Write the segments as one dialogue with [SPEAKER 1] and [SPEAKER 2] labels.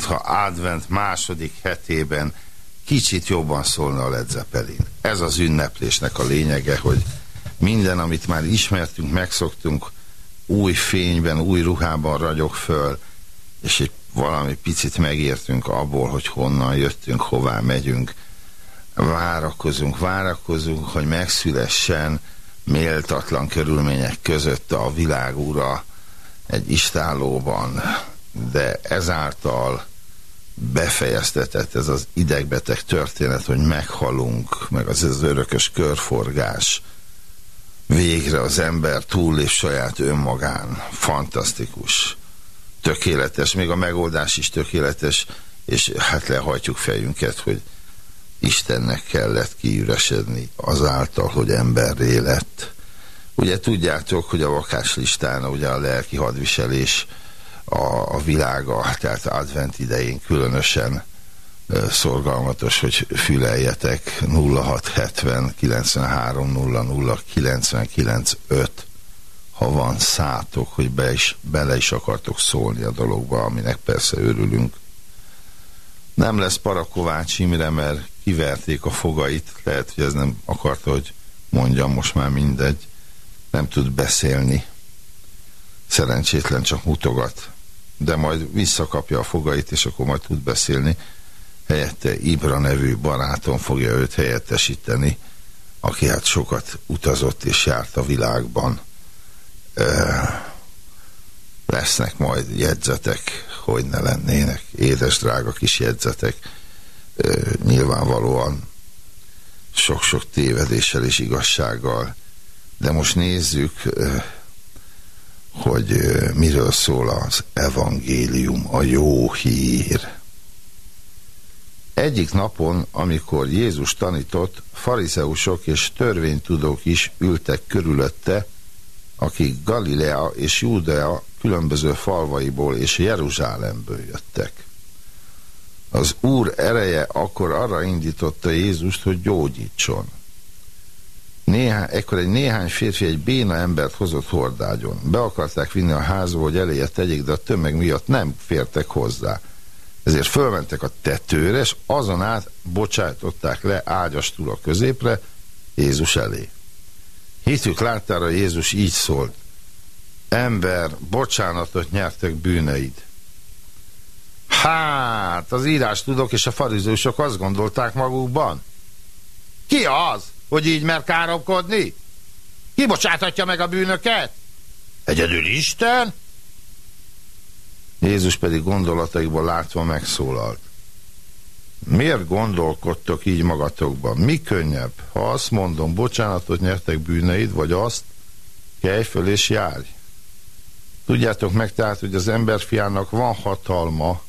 [SPEAKER 1] száz.
[SPEAKER 2] advent második hetében kicsit jobban szólna a Led Zeppelin. Ez az ünneplésnek a lényege, hogy minden, amit már ismertünk, megszoktunk, új fényben, új ruhában ragyog föl, és egy valami picit megértünk abból, hogy honnan jöttünk, hová megyünk. Várakozunk, várakozunk, hogy megszülessen méltatlan körülmények között a világ ura egy istállóban, de ezáltal befejeztetett ez az idegbeteg történet, hogy meghalunk, meg az, az örökös körforgás. Végre az ember túllép saját önmagán. Fantasztikus. Tökéletes, még a megoldás is tökéletes, és hát lehajtjuk fejünket, hogy Istennek kellett kiüresedni azáltal, hogy emberré lett. Ugye tudjátok, hogy a vakáslistán ugye a lelki hadviselés a, a világa, tehát advent idején különösen szorgalmatos, hogy füleljetek. 0670 93 00 99 5 ha van szátok, hogy be is, bele is akartok szólni a dologba, aminek persze örülünk. Nem lesz Parakovács Imre, mert kiverték a fogait, lehet, hogy ez nem akarta, hogy mondjam, most már mindegy, nem tud beszélni. Szerencsétlen csak mutogat, de majd visszakapja a fogait, és akkor majd tud beszélni. Helyette Ibra nevű barátom fogja őt helyettesíteni, aki hát sokat utazott és járt a világban. Lesznek majd jegyzetek, hogy ne lennének, édes drága kis jegyzetek, nyilvánvalóan sok-sok tévedéssel és igazsággal. De most nézzük, hogy miről szól az evangélium, a jó hír. Egyik napon, amikor Jézus tanított, farizeusok és törvénytudók is ültek körülötte, akik Galilea és Júdea különböző falvaiból és Jeruzsálemből jöttek. Az Úr ereje akkor arra indította Jézust, hogy gyógyítson. Néhány, ekkor egy néhány férfi egy béna embert hozott hordágyon. Be akarták vinni a házba, hogy eléje tegyék, de a tömeg miatt nem fértek hozzá. Ezért fölmentek a tetőre, és azon át bocsájtották le ágyastul a középre Jézus elé. Hitük láttára Jézus így szólt. Ember, bocsánatot nyertek bűneid. Hát, az írás tudok, és a farizősök azt gondolták magukban. Ki az, hogy így mer káromkodni? Ki bocsáthatja meg a bűnöket? Egyedül Isten? Jézus pedig gondolataikból látva megszólalt. Miért gondolkodtok így magatokban? Mi könnyebb, ha azt mondom, bocsánatot nyertek bűneid, vagy azt, kelj föl és járj? Tudjátok meg tehát, hogy az emberfiának van hatalma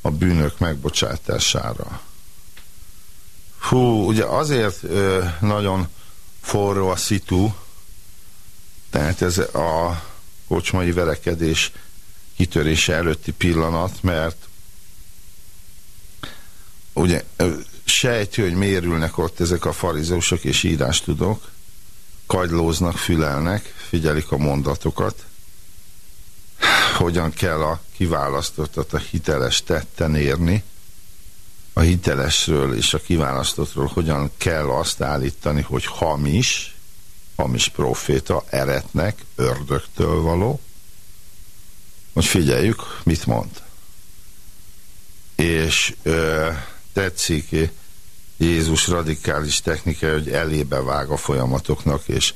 [SPEAKER 2] a bűnök megbocsátására. Hú, ugye azért ö, nagyon forró a szitu, tehát ez a kocsmai verekedés kitörése előtti pillanat, mert ugye sejtő, hogy mérülnek ott ezek a farizeusok és írástudók, kagylóznak, fülelnek, figyelik a mondatokat, hogyan kell a kiválasztottat a hiteles tetten érni, a hitelesről és a kiválasztottról hogyan kell azt állítani, hogy hamis, hamis proféta, eretnek, ördögtől való, hogy figyeljük, mit mond. És ö, tetszik Jézus radikális technika, hogy elébe vág a folyamatoknak, és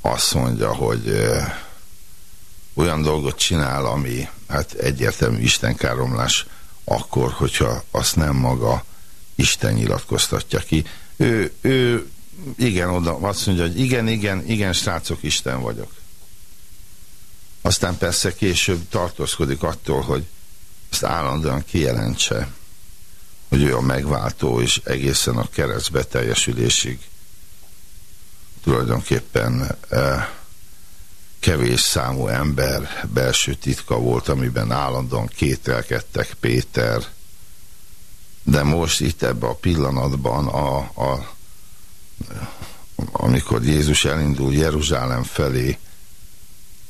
[SPEAKER 2] azt mondja, hogy ö, olyan dolgot csinál, ami hát egyértelmű istenkáromlás akkor, hogyha azt nem maga Isten nyilatkoztatja ki. Ő, ő igen, oda azt mondja, hogy igen, igen, igen, srácok, Isten vagyok. Aztán persze később tartózkodik attól, hogy ezt állandóan kijelentse, hogy ő a megváltó, és egészen a keresztbe teljesülésig tulajdonképpen eh, kevés számú ember belső titka volt, amiben állandóan kételkedtek Péter, de most itt ebben a pillanatban, a, a, amikor Jézus elindul Jeruzsálem felé,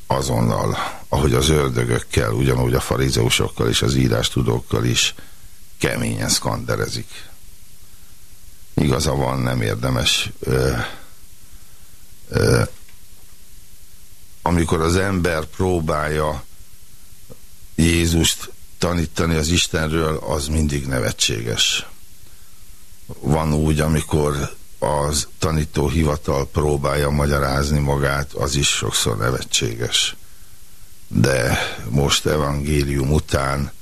[SPEAKER 2] azonnal, ahogy az ördögökkel, ugyanúgy a farizeusokkal és az írástudókkal is keményen szkanderezik. Igaza van, nem érdemes ö, ö, amikor az ember próbálja Jézust tanítani az Istenről, az mindig nevetséges. Van úgy, amikor az tanítóhivatal próbálja magyarázni magát, az is sokszor nevetséges. De most evangélium után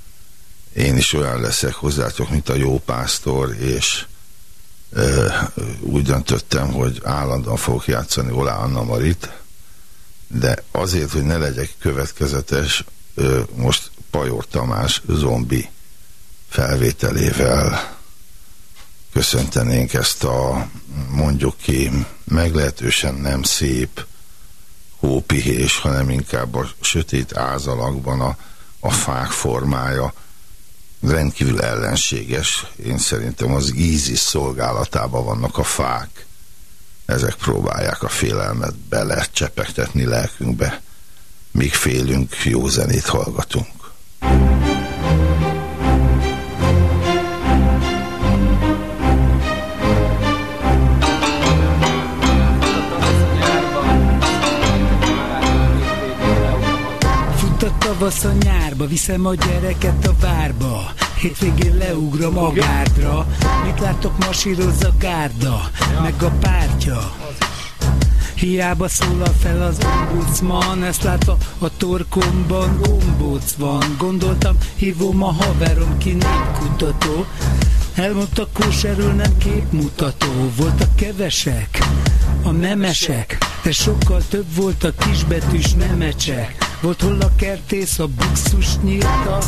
[SPEAKER 2] én is olyan leszek hozzátok, mint a jó pásztor, és ö, úgy döntöttem, hogy állandóan fogok játszani Olá Anna Marit, de azért, hogy ne legyek következetes, most Pajor Tamás zombi felvételével köszöntenénk ezt a mondjuk ki meglehetősen nem szép hópihés, hanem inkább a sötét ázalakban a, a fák formája rendkívül ellenséges. Én szerintem az ízis szolgálatában vannak a fák. Ezek próbálják a félelmet belecsepegtetni lelkünkbe, míg félünk, jó zenét hallgatunk.
[SPEAKER 3] tavasz a nyárba, viszem a gyereket a várba Hétvégén leugrom a gárdra. Mit látok, masíroz a gárda Meg a pártja? Hiába szólal fel az ombudsman Ezt látva a torkomban ombuds van. Gondoltam, hívom a haverom ki népkutató. Elmondta kóserül nem képmutató. Voltak kevesek, a nemesek De sokkal több volt a kisbetűs nemecsek volt hol a kertész a buxus nyírta.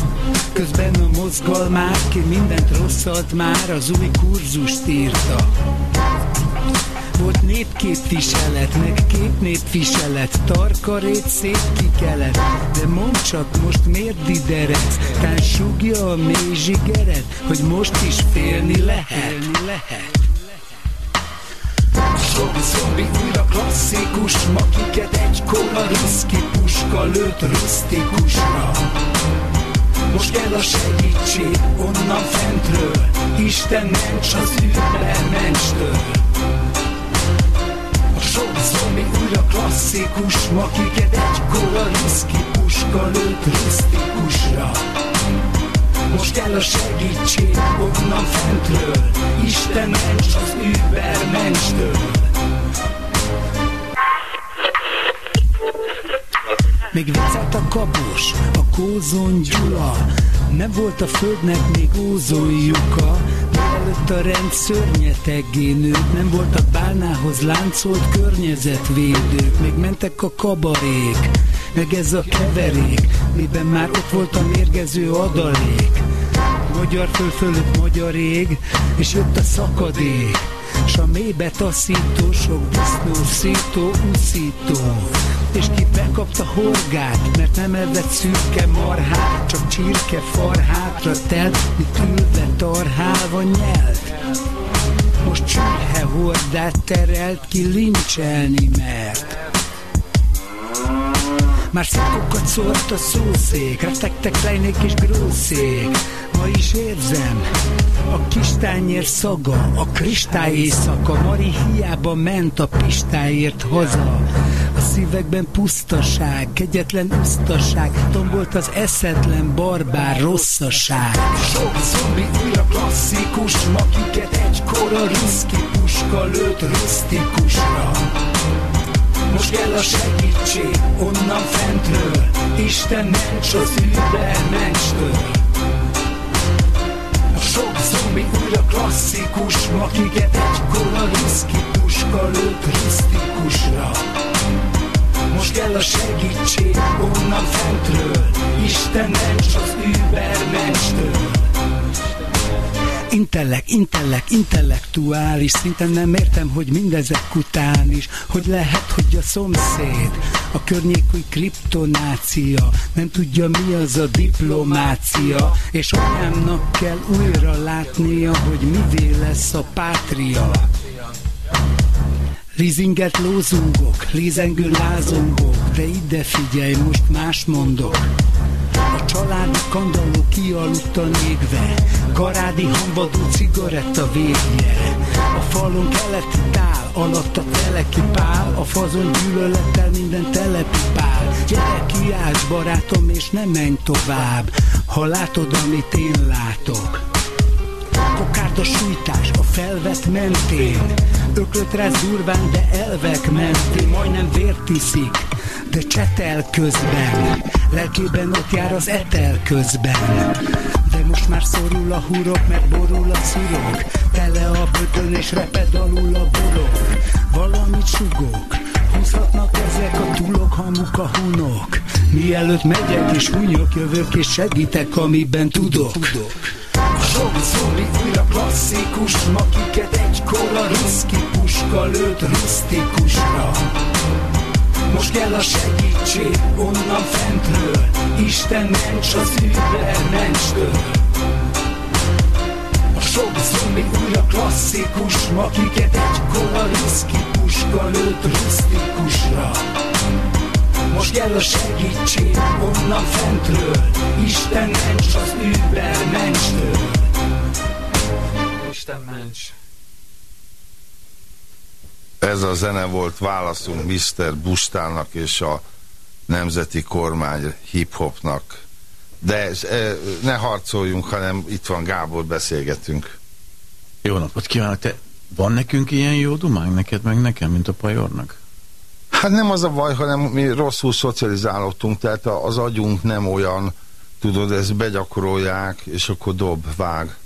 [SPEAKER 3] Közben a mozgalmát ki mindent rosszat már Az új kurzust írta. Volt népképviselet, meg képnépviselet Tarkarét szép kikelet De mondd csak most miért dideredsz Tán sugja a mély zsigered Hogy most is félni lehet, félni lehet. Zombi, zombi, újra klasszikus. Makiket egykor a ruszki puska lőtt rusztikusra most kell a segítség onnan fentről. Isten ments az übermenstől A sok zombi újra klasszikus. Makiket egykor a ruszki puska lőtt rusztikusra most kell a segítség onnan fentről. Isten ments az übermenstől Még viccelt a kapos, a kózon Gyula. Nem volt a földnek még ózonjuka Mielőtt a rend szörnyeteggé nőtt. Nem voltak bálnához láncolt környezetvédők. Még mentek a kabarék meg ez a keverék, miben már ott volt a mérgező adalék. Magyar föl fölött magyar ég, és jött a szakadék, s a mélybe taszító, sok disznó, szító, uszító. És ki bekapta horgát, mert nem evett szürke marhát, csak csirke farhátra telt, mit ülve tarhálva nyelt. Most csürhe hordát terelt ki lincselni mert. Már szitkokat szólt a szószék, retektek lejnék és grószék. Ma is érzem a kis tányér szaga, a kristály éjszaka. Mari hiába ment a pistáért haza. A szívekben pusztaság, kegyetlen usztaság, tombolt az eszetlen barbár rosszaság. Sok zombi újra klasszikus, makiket egykor a ruszki puska lőtt rusztikusra. Most kell a segítség onnan fentről Isten ments az menstől A sok zombi újra klasszikus Akiket egykor a riszki puska lőtt risztikusra. Most kell a segítség onnan fentről Isten ments az menstől Intellek, intellek, intellektuális szinten nem értem, hogy mindezek után is, hogy lehet, hogy a szomszéd, a környékúj kriptonácia, nem tudja mi az a diplomácia, és anyámnak kell újra látnia, hogy mivé lesz a pátria. Rizingert lózungok, lézengő lázongok, de ide figyelj, most más mondok. Családi kandalló kialudtan égve Garádi hambadó cigaretta végje A falon keleti tál Alatt a teleki pál. A fazon gyűlölettel minden telepi pál. Gyere kiálts barátom és ne menj tovább. Ha látod amit én látok. Kokárd a sújtás a felvett mentén. Öklöt rá durván, de elvek mentén. Majdnem vért iszik de csetel közben. Lelkében ott jár az etel közben. De most már szorul a hurok, mert borul a szurok. Tele a bötön és reped alul a borok Valamit sugok, húzhatnak ezek a tulok, hamuk a hunok. Mielőtt megyek és hunyok, jövök és segítek, amiben tudok, tudok. Sok zombi újra klasszikus, makiket egykor a ruszki puska lőtt rusztikusra most kell a segítség onnan fentről Isten ments az menstől. A sok zombi újra klasszikus Makiket egykor a riszki puska lőtt rusztikusra most kell a segítség onnan fentről Isten ments az Uber mentstől
[SPEAKER 4] Isten ments.
[SPEAKER 2] Ez a zene volt válaszunk Mr. Bustának és a nemzeti kormány hip-hopnak. De e, ne harcoljunk, hanem itt van Gábor, beszélgetünk.
[SPEAKER 5] Jó napot kívánok! Te, van nekünk ilyen jó dumánk neked, meg nekem, mint a pajornak?
[SPEAKER 2] Hát nem az a baj, hanem mi rosszul szocializálódtunk, tehát az agyunk nem olyan, tudod, ezt begyakorolják, és akkor dob, vág.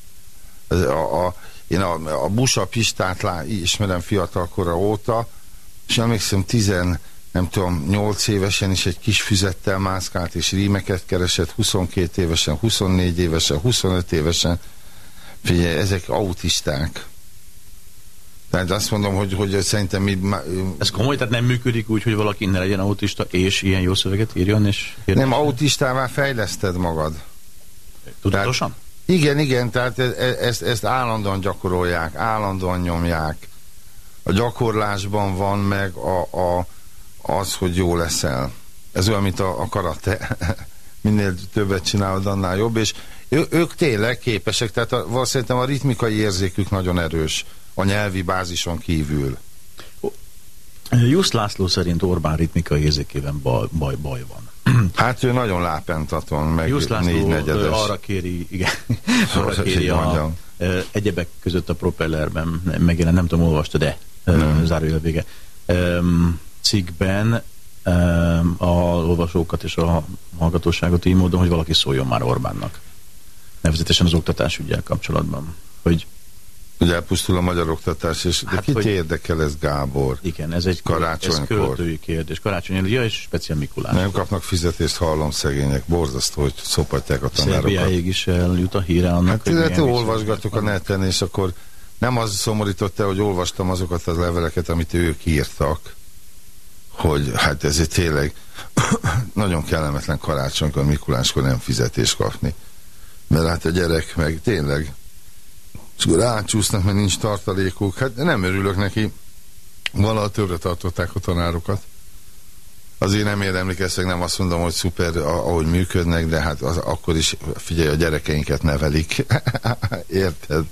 [SPEAKER 2] A, a, én a, a Busa Pistát lá, ismerem fiatalkora óta, és emlékszem, tizen, nem tudom, 8 évesen is egy kis füzettel mászkált, és rímeket keresett, 22 évesen, 24 évesen, 25 évesen. Figyelj, ezek autisták. Tehát azt mondom, hogy, hogy szerintem mi...
[SPEAKER 5] Ez komoly, tehát nem működik úgy, hogy valaki ne legyen autista, és ilyen jó szöveget írjon, és...
[SPEAKER 2] Nem, autistává fejleszted magad.
[SPEAKER 5] Tudatosan?
[SPEAKER 2] Igen, igen, tehát e, e, ezt, ezt állandóan gyakorolják, állandóan nyomják. A gyakorlásban van meg a, a, az, hogy jó leszel. Ez olyan, mint a, a karate. Minél többet csinálod, annál jobb, és ő, ők tényleg képesek, tehát a, szerintem a ritmikai érzékük nagyon erős a nyelvi bázison kívül.
[SPEAKER 5] Jusz László szerint Orbán ritmikai érzékében baj, baj, baj van.
[SPEAKER 2] Hát ő nagyon lápentaton, meg
[SPEAKER 5] Jusz László
[SPEAKER 2] négy negyedes.
[SPEAKER 5] arra kéri, igen, arra kéri a, egyebek között a propellerben, megjelent, nem tudom, olvasta, de zárójel vége. cikkben a olvasókat és a hallgatóságot így módon, hogy valaki szóljon már Orbánnak. Nevezetesen az oktatásügyel kapcsolatban. Hogy
[SPEAKER 2] Ugye elpusztul a magyar oktatás, és hát, de kit hogy... érdekel ez Gábor?
[SPEAKER 5] Igen, ez egy
[SPEAKER 2] karácsonykor.
[SPEAKER 5] Ez költői kérdés. Karácsony, ja, és speciál Mikulás.
[SPEAKER 2] Nem kapnak fizetést, hallom szegények. Borzasztó, hogy szopatják a tanárokat.
[SPEAKER 5] Szerbiáig is eljut a híre annak.
[SPEAKER 2] Hát, hogy olvasgatok a neten, és akkor nem az szomorított el, hogy olvastam azokat az leveleket, amit ők írtak, hogy hát ez tényleg nagyon kellemetlen karácsonykor, Mikuláskor nem fizetést kapni. Mert hát a gyerek meg tényleg és akkor rácsúsznak, mert nincs tartalékuk. Hát nem örülök neki. Valaha többre tartották a tanárokat. Azért nem érdemlik ezt, nem azt mondom, hogy szuper, ahogy működnek, de hát az, akkor is figyelj, a gyerekeinket nevelik. Érted?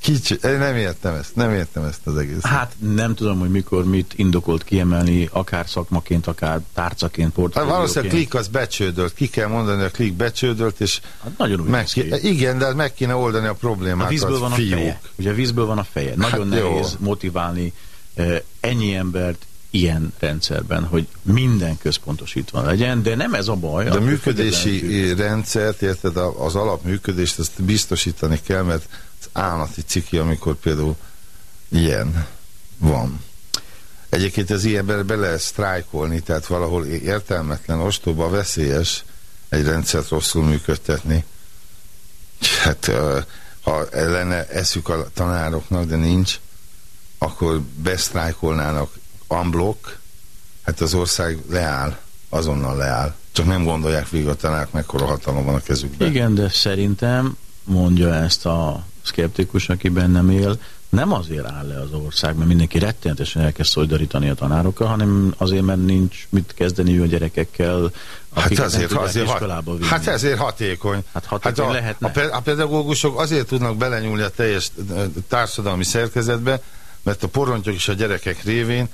[SPEAKER 2] Kicsi, nem értem ezt, nem értem ezt az egészet.
[SPEAKER 5] Hát nem tudom, hogy mikor mit indokolt kiemelni, akár szakmaként, akár tárcaként, portfólióként.
[SPEAKER 2] Hát valószínűleg klik az becsődölt, ki kell mondani, a klik becsődölt, és
[SPEAKER 5] hát nagyon úgy
[SPEAKER 2] meg ki, Igen, de meg kéne oldani a problémát.
[SPEAKER 5] A vízből van fiúk. a feje. Ugye a vízből van a feje. Nagyon hát nehéz jó. motiválni ennyi embert ilyen rendszerben, hogy minden központosítva legyen, de nem ez a baj.
[SPEAKER 2] De a működési rendszert, érted, az alapműködést ezt biztosítani kell, mert az állati ciki, amikor például ilyen van. Egyébként ez ilyenben be lehet sztrájkolni, tehát valahol értelmetlen, ostoba, veszélyes egy rendszert rosszul működtetni. Hát ha lenne eszük a tanároknak, de nincs, akkor besztrájkolnának unblock, hát az ország leáll, azonnal leáll. Csak nem gondolják végig a tanárok, mekkora hatalma van a kezükben.
[SPEAKER 5] Igen, de szerintem mondja ezt a szkeptikus, aki bennem él, nem azért áll le az ország, mert mindenki rettenetesen elkezd szolidarítani a tanárokkal, hanem azért, mert nincs mit kezdeni a gyerekekkel,
[SPEAKER 2] hát azért, azért, hat, hát ezért hatékony.
[SPEAKER 5] Hát hatékony hát a, lehetne.
[SPEAKER 2] A pedagógusok azért tudnak belenyúlni a teljes társadalmi szerkezetbe, mert a porontyok is a gyerekek révén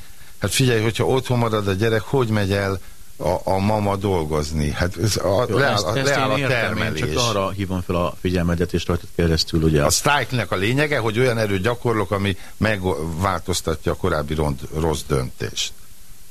[SPEAKER 2] Hát figyelj, hogyha otthon marad a gyerek, hogy megy el a, a mama dolgozni. Hát ez a, Jó, leáll, ezt, ezt leáll a termelés.
[SPEAKER 5] Én csak arra hívom fel a figyelmedet, és rajtad keresztül ugye.
[SPEAKER 2] A sztrájknek a lényege, hogy olyan erőt gyakorlok, ami megváltoztatja a korábbi rossz döntést.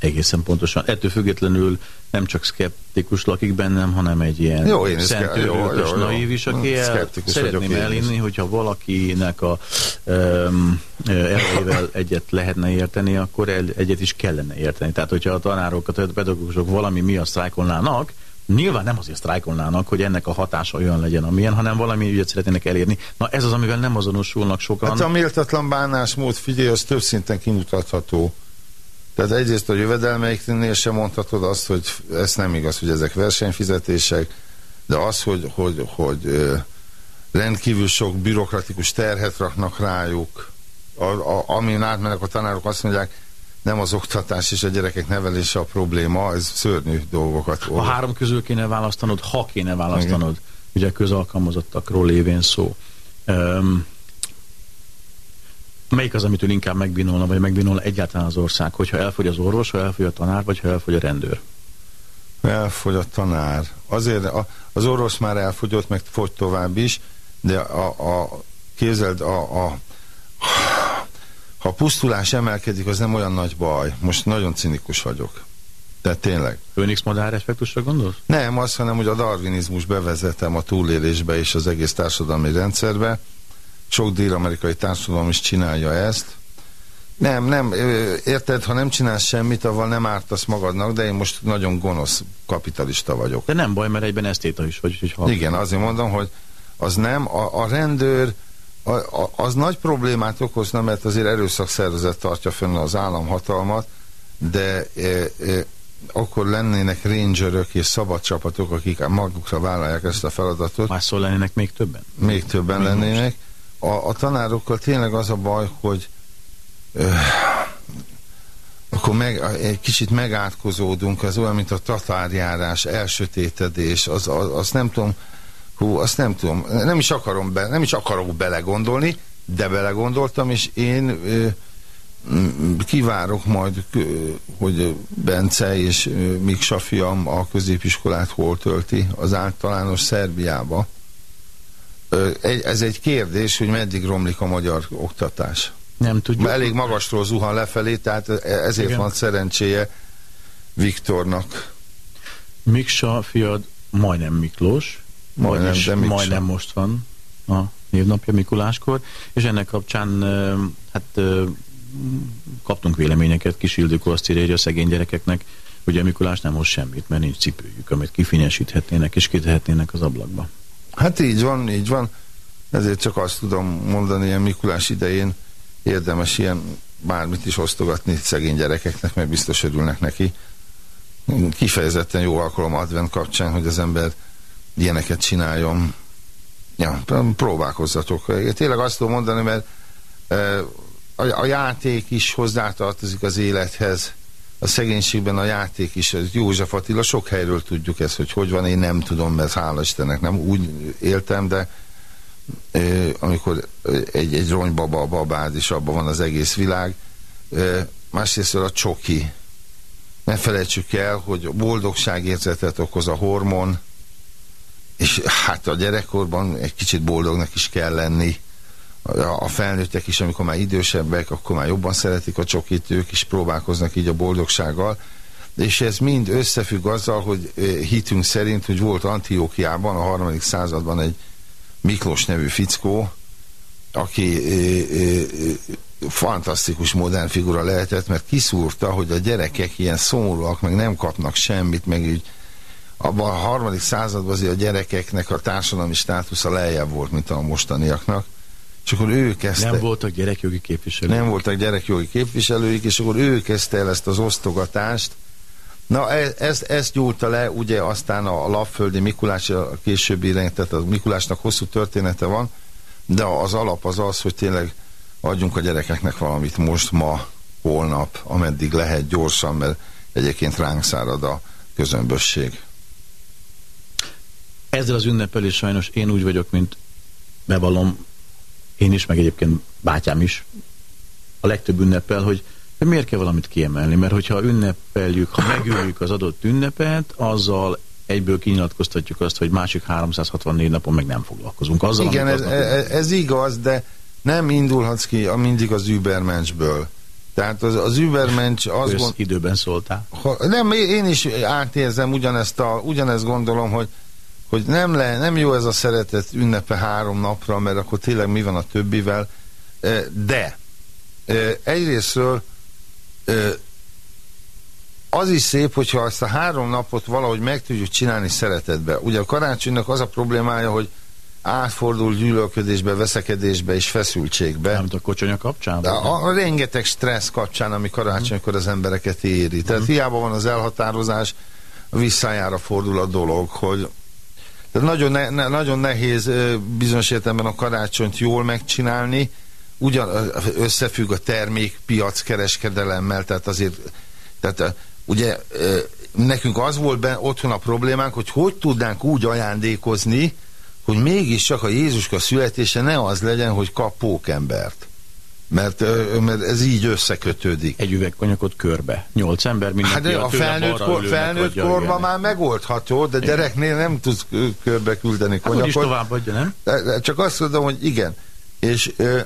[SPEAKER 5] Egészen pontosan. Ettől függetlenül nem csak szkeptikus lakik bennem, hanem egy ilyen jó, én szentőrülkös naív is, aki el, szeretném elinni, hogyha valakinek a um, elvével egyet lehetne érteni, akkor el, egyet is kellene érteni. Tehát, hogyha a tanárokat, a pedagógusok valami miatt sztrájkolnának, Nyilván nem azért sztrájkolnának, hogy ennek a hatása olyan legyen, amilyen, hanem valami ügyet szeretnének elérni. Na ez az, amivel nem azonosulnak sokan.
[SPEAKER 2] Hát a méltatlan bánásmód, figyelj, az több szinten kimutatható. Tehát egyrészt a jövedelmeiknél sem mondhatod azt, hogy ez nem igaz, hogy ezek versenyfizetések, de az, hogy, hogy, hogy rendkívül sok bürokratikus terhet raknak rájuk, a, a, amin átmennek a tanárok azt mondják, nem az oktatás és a gyerekek nevelése a probléma, ez szörnyű dolgokat.
[SPEAKER 5] A három közül kéne választanod, ha kéne választanod, Igen. ugye közalkalmazottakról lévén szó. Um, melyik az, amitől inkább megbínolna, vagy megbínolna egyáltalán az ország, hogyha elfogy az orvos, ha elfogy a tanár, vagy ha elfogy a rendőr?
[SPEAKER 2] Elfogy a tanár. Azért a, az orvos már elfogyott, meg fogy tovább is, de a, a képzeld, a, a ha a pusztulás emelkedik, az nem olyan nagy baj. Most nagyon cinikus vagyok. De tényleg.
[SPEAKER 5] Phoenix madár effektusra gondolsz?
[SPEAKER 2] Nem, azt, hanem, hogy a darwinizmus bevezetem a túlélésbe és az egész társadalmi rendszerbe. Sok dél-amerikai társadalom is csinálja ezt. Nem, nem, érted, ha nem csinálsz semmit, avval nem ártasz magadnak, de én most nagyon gonosz kapitalista vagyok.
[SPEAKER 5] De nem baj, mert egyben esztéta is vagy. Hogy
[SPEAKER 2] Igen, azért mondom, hogy az nem, a, a rendőr a, a, az nagy problémát okozna, mert azért erőszakszervezet tartja fönn az államhatalmat, de e, e, akkor lennének rangerök és szabad csapatok, akik magukra vállalják ezt a feladatot.
[SPEAKER 5] Másszor lennének még többen?
[SPEAKER 2] Még többen még lennének. A, a tanárokkal tényleg az a baj, hogy ö, akkor meg, egy kicsit megátkozódunk, az olyan, mint a tatárjárás, elsötétedés, az, az, az nem tudom, hú, azt nem tudom, nem is akarom be, nem is akarok belegondolni, de belegondoltam, és én ö, kivárok majd, hogy Bence és Miksa fiam a középiskolát hol tölti, az általános Szerbiába. Ez egy kérdés, hogy meddig romlik a magyar oktatás.
[SPEAKER 5] Nem tudjuk.
[SPEAKER 2] Elég magasról zuhan lefelé, tehát ezért Igen. van szerencséje Viktornak.
[SPEAKER 5] Miksa fiad majdnem Miklós, majdnem, vagyis de majdnem most van a névnapja Mikuláskor, és ennek kapcsán hát kaptunk véleményeket, kis Ildikó azt írja, hogy a szegény gyerekeknek ugye Mikulás nem hoz semmit, mert nincs cipőjük, amit kifinyesíthetnének és kitehetnének az ablakba.
[SPEAKER 2] Hát így van, így van. Ezért csak azt tudom mondani, ilyen Mikulás idején érdemes ilyen bármit is osztogatni szegény gyerekeknek, mert biztos örülnek neki. Kifejezetten jó alkalom advent kapcsán, hogy az ember ilyeneket csináljon. Ja, próbálkozzatok. Tényleg azt tudom mondani, mert a, a játék is hozzátartozik az élethez. A szegénységben a játék is, József Attila, sok helyről tudjuk ezt, hogy hogy van, én nem tudom, mert hála Istennek nem úgy éltem, de amikor egy, egy ronybaba a babád, és abban van az egész világ. Másrészt a csoki. Ne felejtsük el, hogy boldogságérzetet okoz a hormon, és hát a gyerekkorban egy kicsit boldognak is kell lenni. A felnőttek is, amikor már idősebbek, akkor már jobban szeretik a csokit, ők is próbálkoznak így a boldogsággal. És ez mind összefügg azzal, hogy hitünk szerint, hogy volt Antiókiában a harmadik században egy Miklós nevű fickó, aki ö, ö, fantasztikus modern figura lehetett, mert kiszúrta, hogy a gyerekek ilyen szomorúak, meg nem kapnak semmit, meg így abban a harmadik században azért a gyerekeknek a társadalmi státusza lejjebb volt, mint a mostaniaknak. És akkor ő kezdte...
[SPEAKER 5] Nem voltak gyerekjogi képviselők.
[SPEAKER 2] Nem voltak gyerekjogi képviselőik, és akkor ő kezdte el ezt az osztogatást. Na, ez, ezt, ezt gyúrta le, ugye aztán a, Lapföldi Mikulás, a későbbi tehát a Mikulásnak hosszú története van, de az alap az az, hogy tényleg adjunk a gyerekeknek valamit most, ma, holnap, ameddig lehet gyorsan, mert egyébként ránk szárad a közömbösség.
[SPEAKER 5] Ezzel az ünnepel is sajnos én úgy vagyok, mint bevallom, én is, meg egyébként bátyám is, a legtöbb ünnepel, hogy miért kell valamit kiemelni? Mert hogyha ünnepeljük, ha megüljük az adott ünnepet, azzal egyből kinyilatkoztatjuk azt, hogy másik 364 napon meg nem foglalkozunk. Azzal,
[SPEAKER 2] Igen, ez, ez, ez igaz, de nem indulhatsz ki a mindig az übermencsből. Tehát az, az übermencs... Az
[SPEAKER 5] gond... időben szóltál.
[SPEAKER 2] Ha, nem, én is átérzem ugyanezt, a, ugyanezt gondolom, hogy hogy nem, le, nem jó ez a szeretet ünnepe három napra, mert akkor tényleg mi van a többivel, de egyrésztről az is szép, hogyha azt a három napot valahogy meg tudjuk csinálni szeretetbe. Ugye a karácsonynak az a problémája, hogy átfordul gyűlölködésbe, veszekedésbe és feszültségbe.
[SPEAKER 5] Nem a kocsonya kapcsán?
[SPEAKER 2] A, a rengeteg stressz kapcsán, ami karácsonykor az embereket éri. Tehát uh -huh. hiába van az elhatározás, visszájára fordul a dolog, hogy Tehát nagyon, ne, ne, nagyon nehéz bizonyos értelemben a karácsonyt jól megcsinálni, ugyan összefügg a termékpiac kereskedelemmel, tehát azért, tehát ugye nekünk az volt be, otthon a problémánk, hogy hogy tudnánk úgy ajándékozni, hogy mégiscsak a Jézuska születése ne az legyen, hogy kap pókembert. Mert, mert ez így összekötődik.
[SPEAKER 5] Egy üveg konyakot körbe. Nyolc ember, mindenki
[SPEAKER 2] Hát de a felnőtt, kor, felnőtt korban
[SPEAKER 5] igen.
[SPEAKER 2] már megoldható, de gyereknél nem tudsz körbe küldeni
[SPEAKER 5] Hát
[SPEAKER 2] konyakot.
[SPEAKER 5] tovább adja, nem?
[SPEAKER 2] De- de Csak azt mondom, hogy igen. És ö,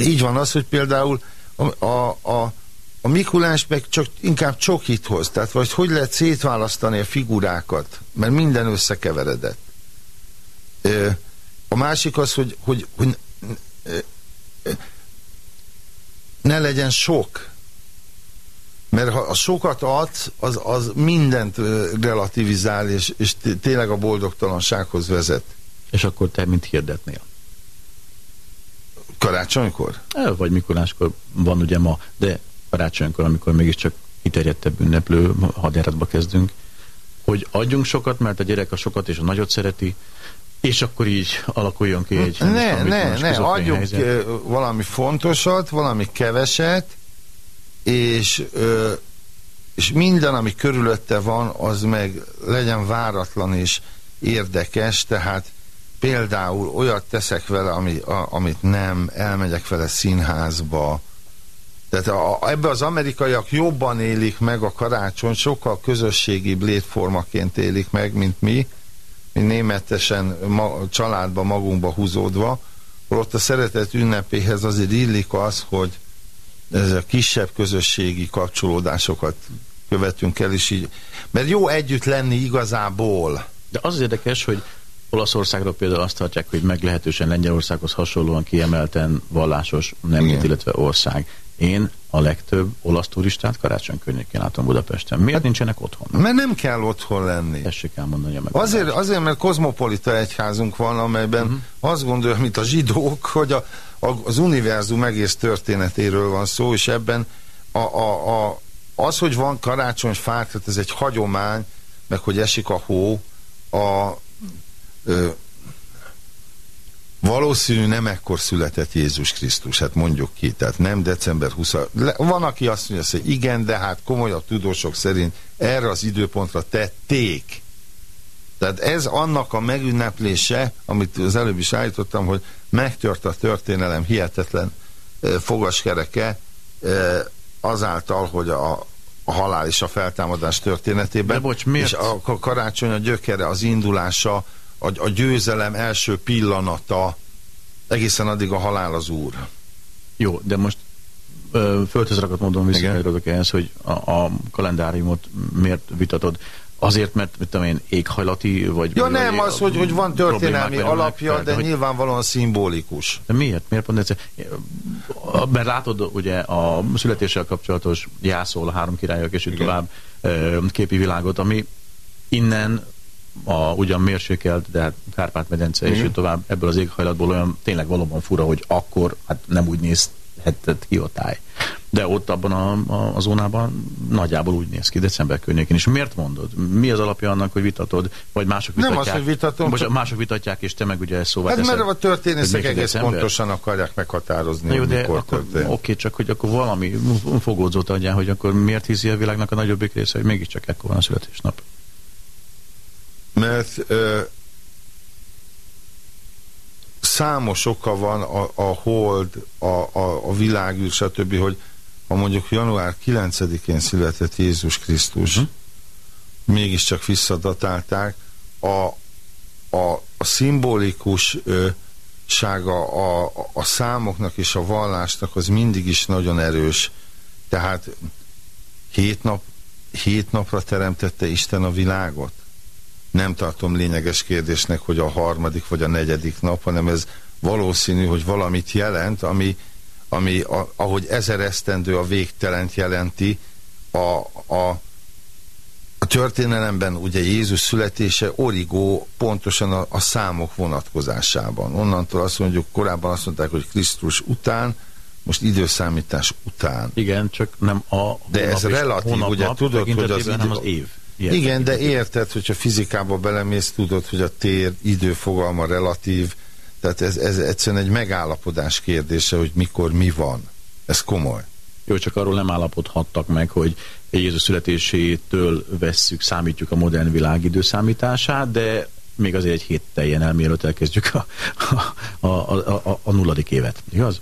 [SPEAKER 2] így van az, hogy például a, a, a, a Mikulás meg csak inkább csokit hoz. Tehát vagy hogy lehet szétválasztani a figurákat, mert minden összekeveredett. A másik az, hogy, hogy, hogy ne legyen sok. Mert ha a sokat adsz, az, az mindent relativizál, és, és té- tényleg a boldogtalansághoz vezet.
[SPEAKER 5] És akkor te mit hirdetnél?
[SPEAKER 2] Karácsonykor?
[SPEAKER 5] Eh, Vagy Mikuláskor van ugye ma, de karácsonykor, amikor mégiscsak kiterjedtebb ünneplő hadjáratba kezdünk, hogy adjunk sokat, mert a gyerek a sokat és a nagyot szereti, és akkor így alakuljon ki egy...
[SPEAKER 2] Ne, ne, ne, adjunk
[SPEAKER 5] helyzet.
[SPEAKER 2] ö, valami fontosat, valami keveset, és, ö, és minden, ami körülötte van, az meg legyen váratlan és érdekes, tehát például olyat teszek vele, ami, a, amit nem, elmegyek vele színházba, tehát a, ebbe az amerikaiak jobban élik meg a karácsony, sokkal közösségibb létformaként élik meg, mint mi, mi németesen ma, családba magunkba húzódva, holott a szeretet ünnepéhez azért illik az, hogy ez a kisebb közösségi kapcsolódásokat követünk el, és így, mert jó együtt lenni igazából.
[SPEAKER 5] De az az érdekes, hogy Olaszországról például azt tartják, hogy meglehetősen Lengyelországhoz hasonlóan kiemelten vallásos nemzet, illetve ország. Én a legtöbb olasz turistát karácsony környékén látom Budapesten. Miért
[SPEAKER 2] Hát-
[SPEAKER 5] nincsenek otthon?
[SPEAKER 2] Mert nem kell otthon lenni.
[SPEAKER 5] Tessék elmondani a meg.
[SPEAKER 2] Azért, azért, mert kozmopolita egyházunk van, amelyben uh-huh. azt gondolja, mint a zsidók, hogy a, a, az univerzum egész történetéről van szó, és ebben a, a, a, az, hogy van karácsonyfák, tehát ez egy hagyomány, meg hogy esik a hó, a ö, valószínű nem ekkor született Jézus Krisztus, hát mondjuk ki, tehát nem december 20 Le, Van, aki azt mondja, hogy igen, de hát komolyabb tudósok szerint erre az időpontra tették. Tehát ez annak a megünneplése, amit az előbb is állítottam, hogy megtört a történelem hihetetlen fogaskereke azáltal, hogy a, a halál és a feltámadás történetében.
[SPEAKER 5] De bocs, miért?
[SPEAKER 2] És a karácsony a gyökere, az indulása, a, a győzelem első pillanata, egészen addig a halál az úr.
[SPEAKER 5] Jó, de most ö, földhöz rakott módon visszakanyarodok ehhez, hogy a, a kalendáriumot miért vitatod? Azért, mert mit tudom én, éghajlati, vagy...
[SPEAKER 2] Ja nem az, hogy, hogy van történelmi alapja,
[SPEAKER 5] tehát,
[SPEAKER 2] de
[SPEAKER 5] hogy-
[SPEAKER 2] nyilvánvalóan szimbolikus.
[SPEAKER 5] De miért? Miért pont ez? Mert látod ugye a születéssel kapcsolatos jászol, a három királyok és így tovább képi világot, ami innen a ugyan mérsékelt, de hát Kárpát-medence és így tovább ebből az éghajlatból olyan tényleg valóban fura, hogy akkor hát nem úgy nézhetett ki a táj. De ott abban a, a, a zónában nagyjából úgy néz ki, december környékén is. Miért mondod? Mi az alapja annak, hogy vitatod? Vagy mások
[SPEAKER 2] Nem
[SPEAKER 5] vitatják?
[SPEAKER 2] az, hogy vitatom,
[SPEAKER 5] Bocsánat,
[SPEAKER 2] csak-
[SPEAKER 5] mások vitatják, és te meg ugye szóval
[SPEAKER 2] Hát
[SPEAKER 5] teszed,
[SPEAKER 2] mert a történészek egész
[SPEAKER 5] december?
[SPEAKER 2] pontosan akarják meghatározni,
[SPEAKER 5] Na jó, de akkor,
[SPEAKER 2] történt.
[SPEAKER 5] oké, csak hogy akkor valami fogódzót adjál, hogy akkor miért hiszi a világnak a nagyobbik része, hogy mégiscsak ekkor van a születésnap.
[SPEAKER 2] Mert ö, számos oka van a, a hold, a, a, a világűr, stb., hogy ha mondjuk január 9-én született Jézus Krisztus,
[SPEAKER 5] Mhm.
[SPEAKER 2] mégiscsak visszadatálták, a, a, a szimbolikus ö, sága a, a számoknak és a vallásnak az mindig is nagyon erős. Tehát hét, nap, hét napra teremtette Isten a világot? Nem tartom lényeges kérdésnek, hogy a harmadik vagy a negyedik nap, hanem ez valószínű, hogy valamit jelent, ami, ami a, ahogy ezer esztendő a végtelent jelenti, a, a, a történelemben ugye Jézus születése origó pontosan a, a számok vonatkozásában. Onnantól azt mondjuk, korábban azt mondták, hogy Krisztus után, most időszámítás után.
[SPEAKER 5] Igen, csak nem a
[SPEAKER 2] De ez relatív, ugye tudod, hogy az idő-
[SPEAKER 5] az év. Ilyen
[SPEAKER 2] Igen, de érted, hogyha fizikába belemész, tudod, hogy a tér időfogalma relatív, tehát ez, ez egyszerűen egy megállapodás kérdése, hogy mikor mi van. Ez komoly.
[SPEAKER 5] Jó, csak arról nem állapodhattak meg, hogy Jézus születésétől vesszük, számítjuk a modern világ időszámítását, de még azért egy hét teljen el, mielőtt elkezdjük a, a, a, a, a nulladik évet. Igaz?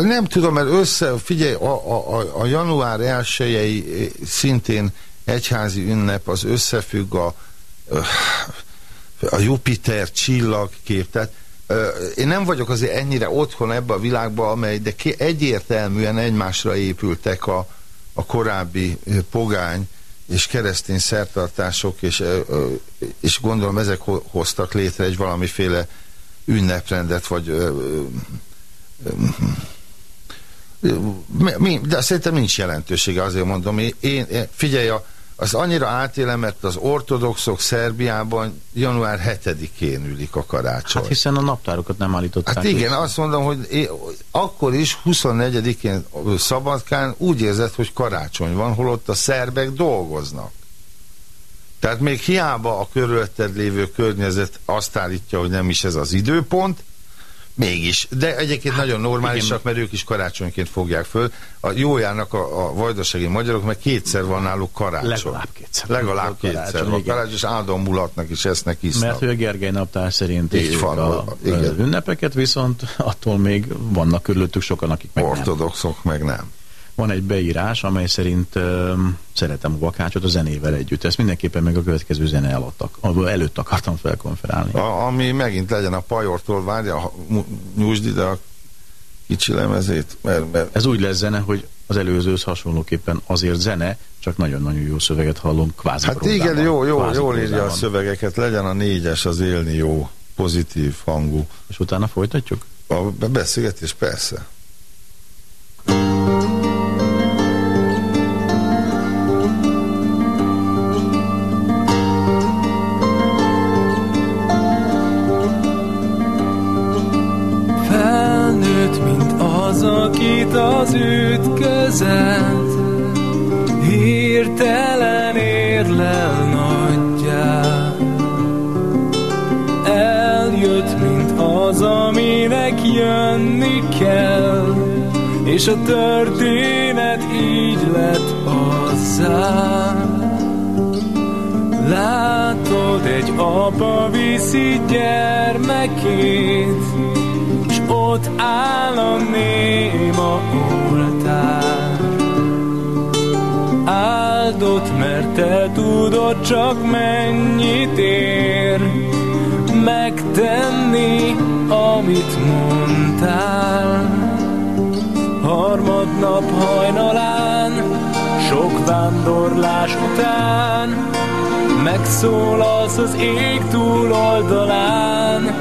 [SPEAKER 2] Nem tudom, mert össze, figyelj, a, a, a január 1 szintén egyházi ünnep, az összefügg a, a Jupiter csillagkép, tehát én nem vagyok azért ennyire otthon ebbe a világba, amely, de egyértelműen egymásra épültek a, a korábbi pogány és keresztény szertartások, és, és gondolom ezek hoztak létre egy valamiféle ünneprendet, vagy de szerintem nincs jelentősége, azért mondom. Én, figyelj, az annyira átélem, mert az ortodoxok Szerbiában január 7-én ülik a karácsony.
[SPEAKER 5] Hát hiszen a naptárokat nem állították.
[SPEAKER 2] Hát igen, azt mondom, hogy én, akkor is 24-én Szabadkán úgy érzett, hogy karácsony van, holott a szerbek dolgoznak. Tehát még hiába a körülötted lévő környezet azt állítja, hogy nem is ez az időpont, Mégis, de egyébként hát, nagyon normálisak, igen. mert ők is karácsonyként fogják föl. A jójának a, a vajdasági magyarok, meg kétszer van náluk karácsony.
[SPEAKER 5] Legalább kétszer.
[SPEAKER 2] Legalább kétszer karácsony, van karácsony, és áldom mulatnak is esznek isznak.
[SPEAKER 5] Mert ő a Gergely naptár szerint Így van, a, igen. ünnepeket, viszont attól még vannak körülöttük sokan, akik meg
[SPEAKER 2] Ortodoxok
[SPEAKER 5] nem.
[SPEAKER 2] meg nem
[SPEAKER 5] van egy beírás, amely szerint uh, szeretem a vakácsot a zenével együtt. Ezt mindenképpen meg a következő zene eladtak. Előtt akartam felkonferálni.
[SPEAKER 2] A, ami megint legyen a pajortól, várja, nyújtsd ide a kicsi lemezét. Mert, mert...
[SPEAKER 5] Ez úgy lesz zene, hogy az előzőhöz hasonlóképpen azért zene, csak nagyon-nagyon jó szöveget hallunk, kvázi
[SPEAKER 2] Hát igen, jó, jó, jól írja a szövegeket, legyen a négyes az élni jó, pozitív hangú.
[SPEAKER 5] És utána folytatjuk?
[SPEAKER 2] A beszélgetés persze.
[SPEAKER 4] Az ütközet hirtelen érlel nagyjá. Eljött, mint az, aminek jönni kell, és a történet így lett azzá. Látod, egy apa viszi gyermekét, ott áll a néma oltár. Áldott, mert te tudod csak mennyit ér, megtenni, amit mondtál. Harmadnap hajnalán, sok vándorlás után, megszólalsz az ég túloldalán,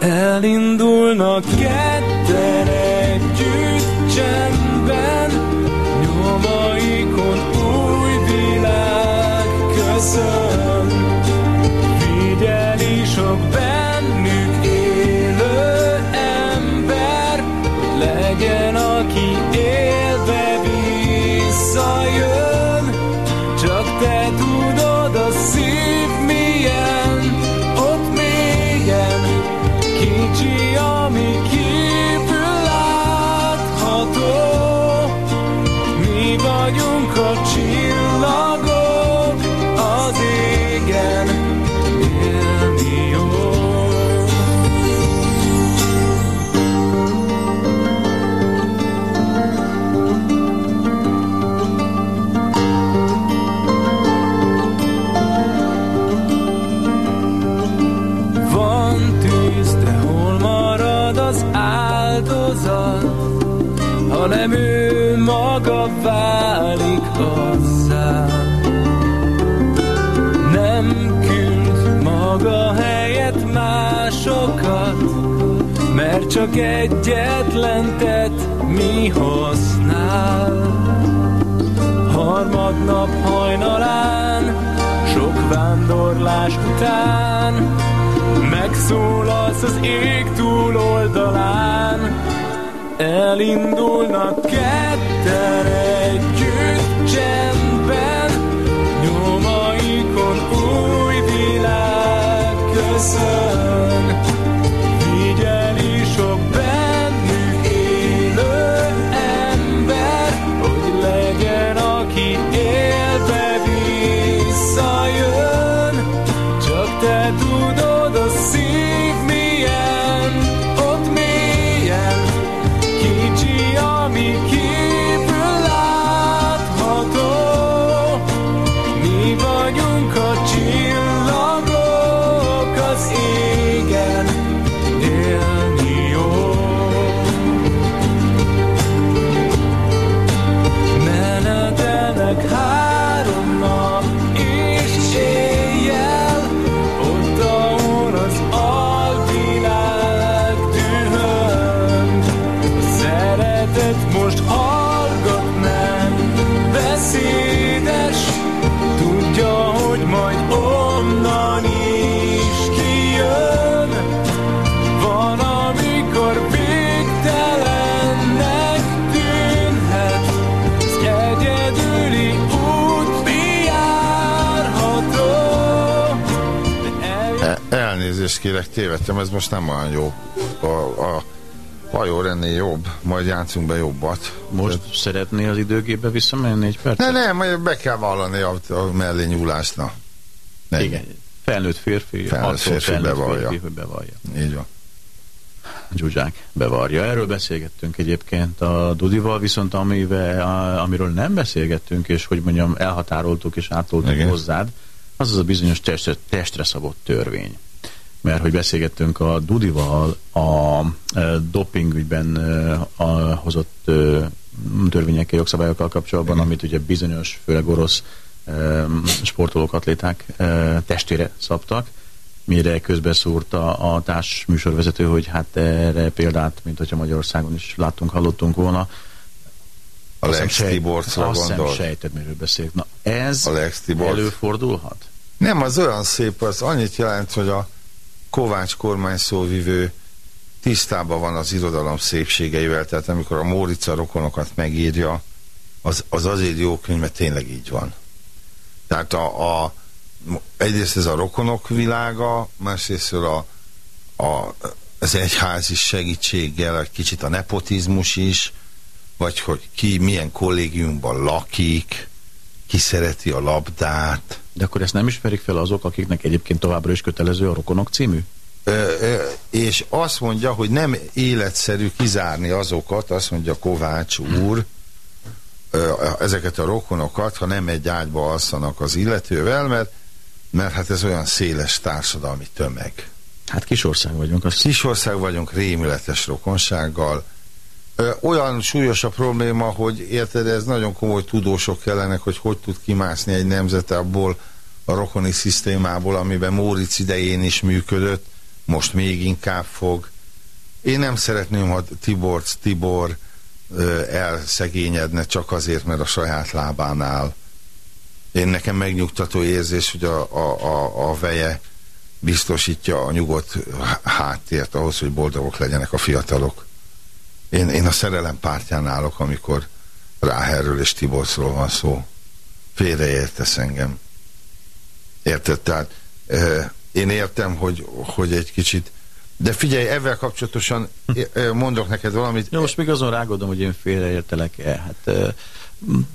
[SPEAKER 4] Elindulnak ketten együtt csendben, csak egyetlen tett mi használ. Harmadnap hajnalán, sok vándorlás után, megszólalsz az ég túloldalán. Elindulnak ketten
[SPEAKER 2] elnézést kérek, tévedtem, ez most nem olyan jó. A, a hajó ennél jobb, majd játszunk be jobbat.
[SPEAKER 5] Most Tehát... szeretné az időgépbe visszamenni egy percet?
[SPEAKER 2] Ne, nem, majd be kell vallani a, a mellé nyúlásna.
[SPEAKER 5] Nem. Igen, felnőtt férfi,
[SPEAKER 2] felnőtt férfi, felnőtt bevallja.
[SPEAKER 5] férfi bevallja.
[SPEAKER 2] Így van.
[SPEAKER 5] Zsuzsák bevarja. Erről beszélgettünk egyébként a Dudival, viszont amivel, amiről nem beszélgettünk, és hogy mondjam, elhatároltuk és átoltuk hozzád, az az a bizonyos testre, testre szabott törvény. Mert hogy beszélgettünk a Dudival a e, dopingügyben e, a, hozott e, törvényekkel, jogszabályokkal kapcsolatban, Igen. amit ugye bizonyos, főleg orosz sportolók, atléták testére szabtak, mire közbeszúrta a társ műsorvezető, hogy hát erre példát, mint hogyha Magyarországon is láttunk, hallottunk volna.
[SPEAKER 2] A Lex Tiborcra
[SPEAKER 5] Azt hiszem sejted, miről beszélek. Na ez a Lex előfordulhat?
[SPEAKER 2] Nem, az olyan szép, az annyit jelent, hogy a Kovács kormányszóvivő tisztában van az irodalom szépségeivel, tehát amikor a Mórica rokonokat megírja, az, az azért jó könyv, mert tényleg így van. Tehát a, a egyrészt ez a rokonok világa, másrészt a, a, az egyházi segítséggel, egy kicsit a nepotizmus is, vagy hogy ki milyen kollégiumban lakik, ki szereti a labdát.
[SPEAKER 5] De akkor ezt nem ismerik fel azok, akiknek egyébként továbbra is kötelező a Rokonok című?
[SPEAKER 2] Ö, ö, és azt mondja, hogy nem életszerű kizárni azokat, azt mondja Kovács úr, ö, ezeket a rokonokat, ha nem egy ágyba alszanak az illetővel, mert mert hát ez olyan széles társadalmi tömeg.
[SPEAKER 5] Hát kisország vagyunk.
[SPEAKER 2] Azt... Kisország vagyunk rémületes rokonsággal. Olyan súlyos a probléma, hogy érted, ez nagyon komoly tudósok kellenek, hogy hogy tud kimászni egy nemzet abból a rokoni szisztémából, amiben Móricz idején is működött, most még inkább fog. Én nem szeretném, ha Tibor, Tibor ö, elszegényedne csak azért, mert a saját lábán áll én nekem megnyugtató érzés, hogy a, a, a, a veje biztosítja a nyugodt háttért ahhoz, hogy boldogok legyenek a fiatalok. Én, én a szerelem pártján állok, amikor Ráherről és Tiborcról van szó. Félreértesz engem. Érted? Tehát e, én értem, hogy, hogy egy kicsit de figyelj, ezzel kapcsolatosan mondok neked valamit.
[SPEAKER 5] Ja, most még azon rágodom, hogy én félreértelek-e. Hát,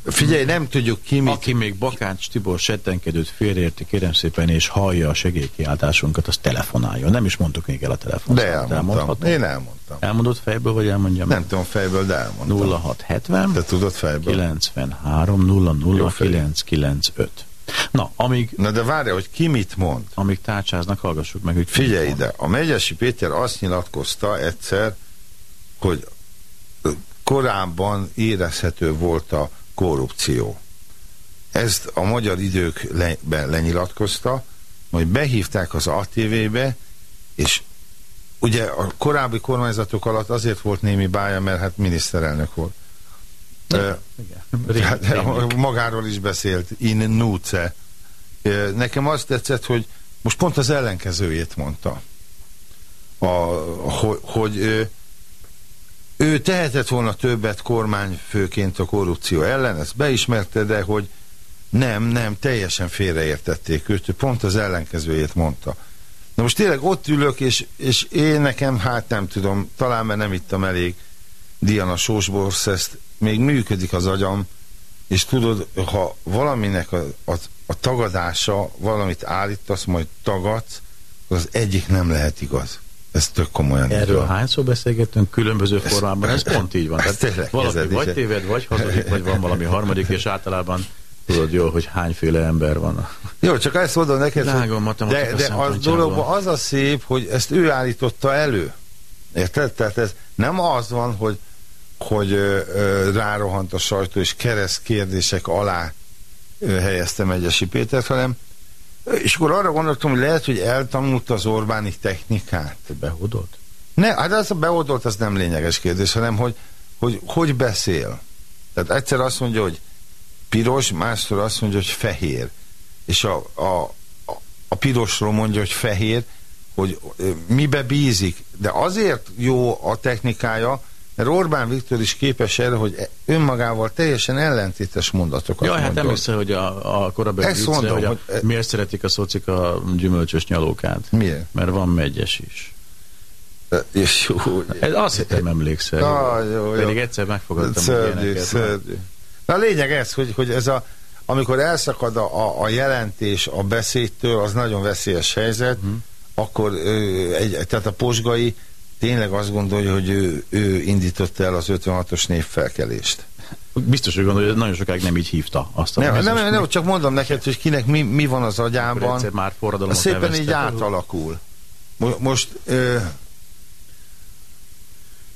[SPEAKER 2] Figyelj, nem tudjuk ki mit...
[SPEAKER 5] Aki még Bakács Tibor settenkedőt félreérti, kérem szépen, és hallja a segélykiáltásunkat, az telefonáljon. Nem is mondtuk még el a telefon.
[SPEAKER 2] De elmondtam. Én elmondtam.
[SPEAKER 5] Elmondott fejből, vagy elmondjam?
[SPEAKER 2] Nem tudom fejből, de elmondtam.
[SPEAKER 5] 0670
[SPEAKER 2] Te tudod fejből?
[SPEAKER 5] 93 00 995. Na, amíg...
[SPEAKER 2] Na de várja, hogy ki mit mond?
[SPEAKER 5] Amíg tárcsáznak, hallgassuk meg, hogy
[SPEAKER 2] Figyelj ide, a Megyesi Péter azt nyilatkozta egyszer, hogy korábban érezhető volt a korrupció. Ezt a magyar időkben lenyilatkozta, majd behívták az ATV-be, és ugye a korábbi kormányzatok alatt azért volt némi bája, mert hát miniszterelnök volt. Igen. Hát, magáról is beszélt, in nuce. Nekem azt tetszett, hogy most pont az ellenkezőjét mondta. A, hogy, hogy ő tehetett volna többet kormányfőként a korrupció ellen, ezt beismerte, de hogy nem, nem, teljesen félreértették őt, ő pont az ellenkezőjét mondta. Na most tényleg ott ülök, és, és én nekem, hát nem tudom, talán mert nem ittam elég Diana sósborsz, ezt még működik az agyam, és tudod, ha valaminek a, a, a tagadása, valamit állítasz, majd tagadsz, az egyik nem lehet igaz. Ez tök komolyan.
[SPEAKER 5] Erről hányszor beszélgettünk különböző ez, formában? Ez pont így van.
[SPEAKER 2] Ez
[SPEAKER 5] Tehát valaki vagy téved, vagy hazudik, vagy van valami harmadik, és általában tudod jó, hogy hányféle ember van.
[SPEAKER 2] Jó, csak ezt mondom neked, Lágom, hogy de, de az dologban az a szép, hogy ezt ő állította elő. Érted? Tehát ez nem az van, hogy, hogy ö, ö, rárohant a sajtó, és kereszt kérdések alá ö, helyeztem Egyesi Pétert, hanem és akkor arra gondoltam, hogy lehet, hogy eltanult az Orbáni technikát.
[SPEAKER 5] Behódolt?
[SPEAKER 2] Ne, hát az a behódolt, az nem lényeges kérdés, hanem hogy, hogy hogy beszél. Tehát egyszer azt mondja, hogy piros, másszor azt mondja, hogy fehér. És a, a, a pirosról mondja, hogy fehér, hogy mibe bízik. De azért jó a technikája, Mert Orbán Viktor is képes erre, hogy önmagával teljesen ellentétes mondatokat
[SPEAKER 5] Ja, hát emlékszel, hogy a, a korábbi
[SPEAKER 2] Ezt mondom,
[SPEAKER 5] hogy, a,
[SPEAKER 2] hogy-
[SPEAKER 5] miért szeretik a szocik a gyümölcsös nyalókát?
[SPEAKER 2] Miért?
[SPEAKER 5] Mert van megyes is.
[SPEAKER 2] És jó,
[SPEAKER 5] Ez azt hittem emlékszel.
[SPEAKER 2] Ah, jó, jó.
[SPEAKER 5] Pedig egyszer megfogadtam
[SPEAKER 2] Szörnyű, szörnyű. Na a lényeg ez, hogy, hogy ez a, amikor elszakad a, a jelentés a beszédtől, az nagyon veszélyes helyzet,
[SPEAKER 5] Mhm.
[SPEAKER 2] akkor ö, egy, tehát a posgai tényleg azt gondolja, hogy ő, ő indította el az 56-os névfelkelést.
[SPEAKER 5] Biztos, hogy gondolja, hogy nagyon sokáig nem így hívta azt a
[SPEAKER 2] Nem, nem, nem, nem, csak mondom neked, hogy kinek mi, mi van az agyában.
[SPEAKER 5] egyszer már forradalomot
[SPEAKER 2] Szépen
[SPEAKER 5] neveztek.
[SPEAKER 2] így átalakul. Mo- Most ö,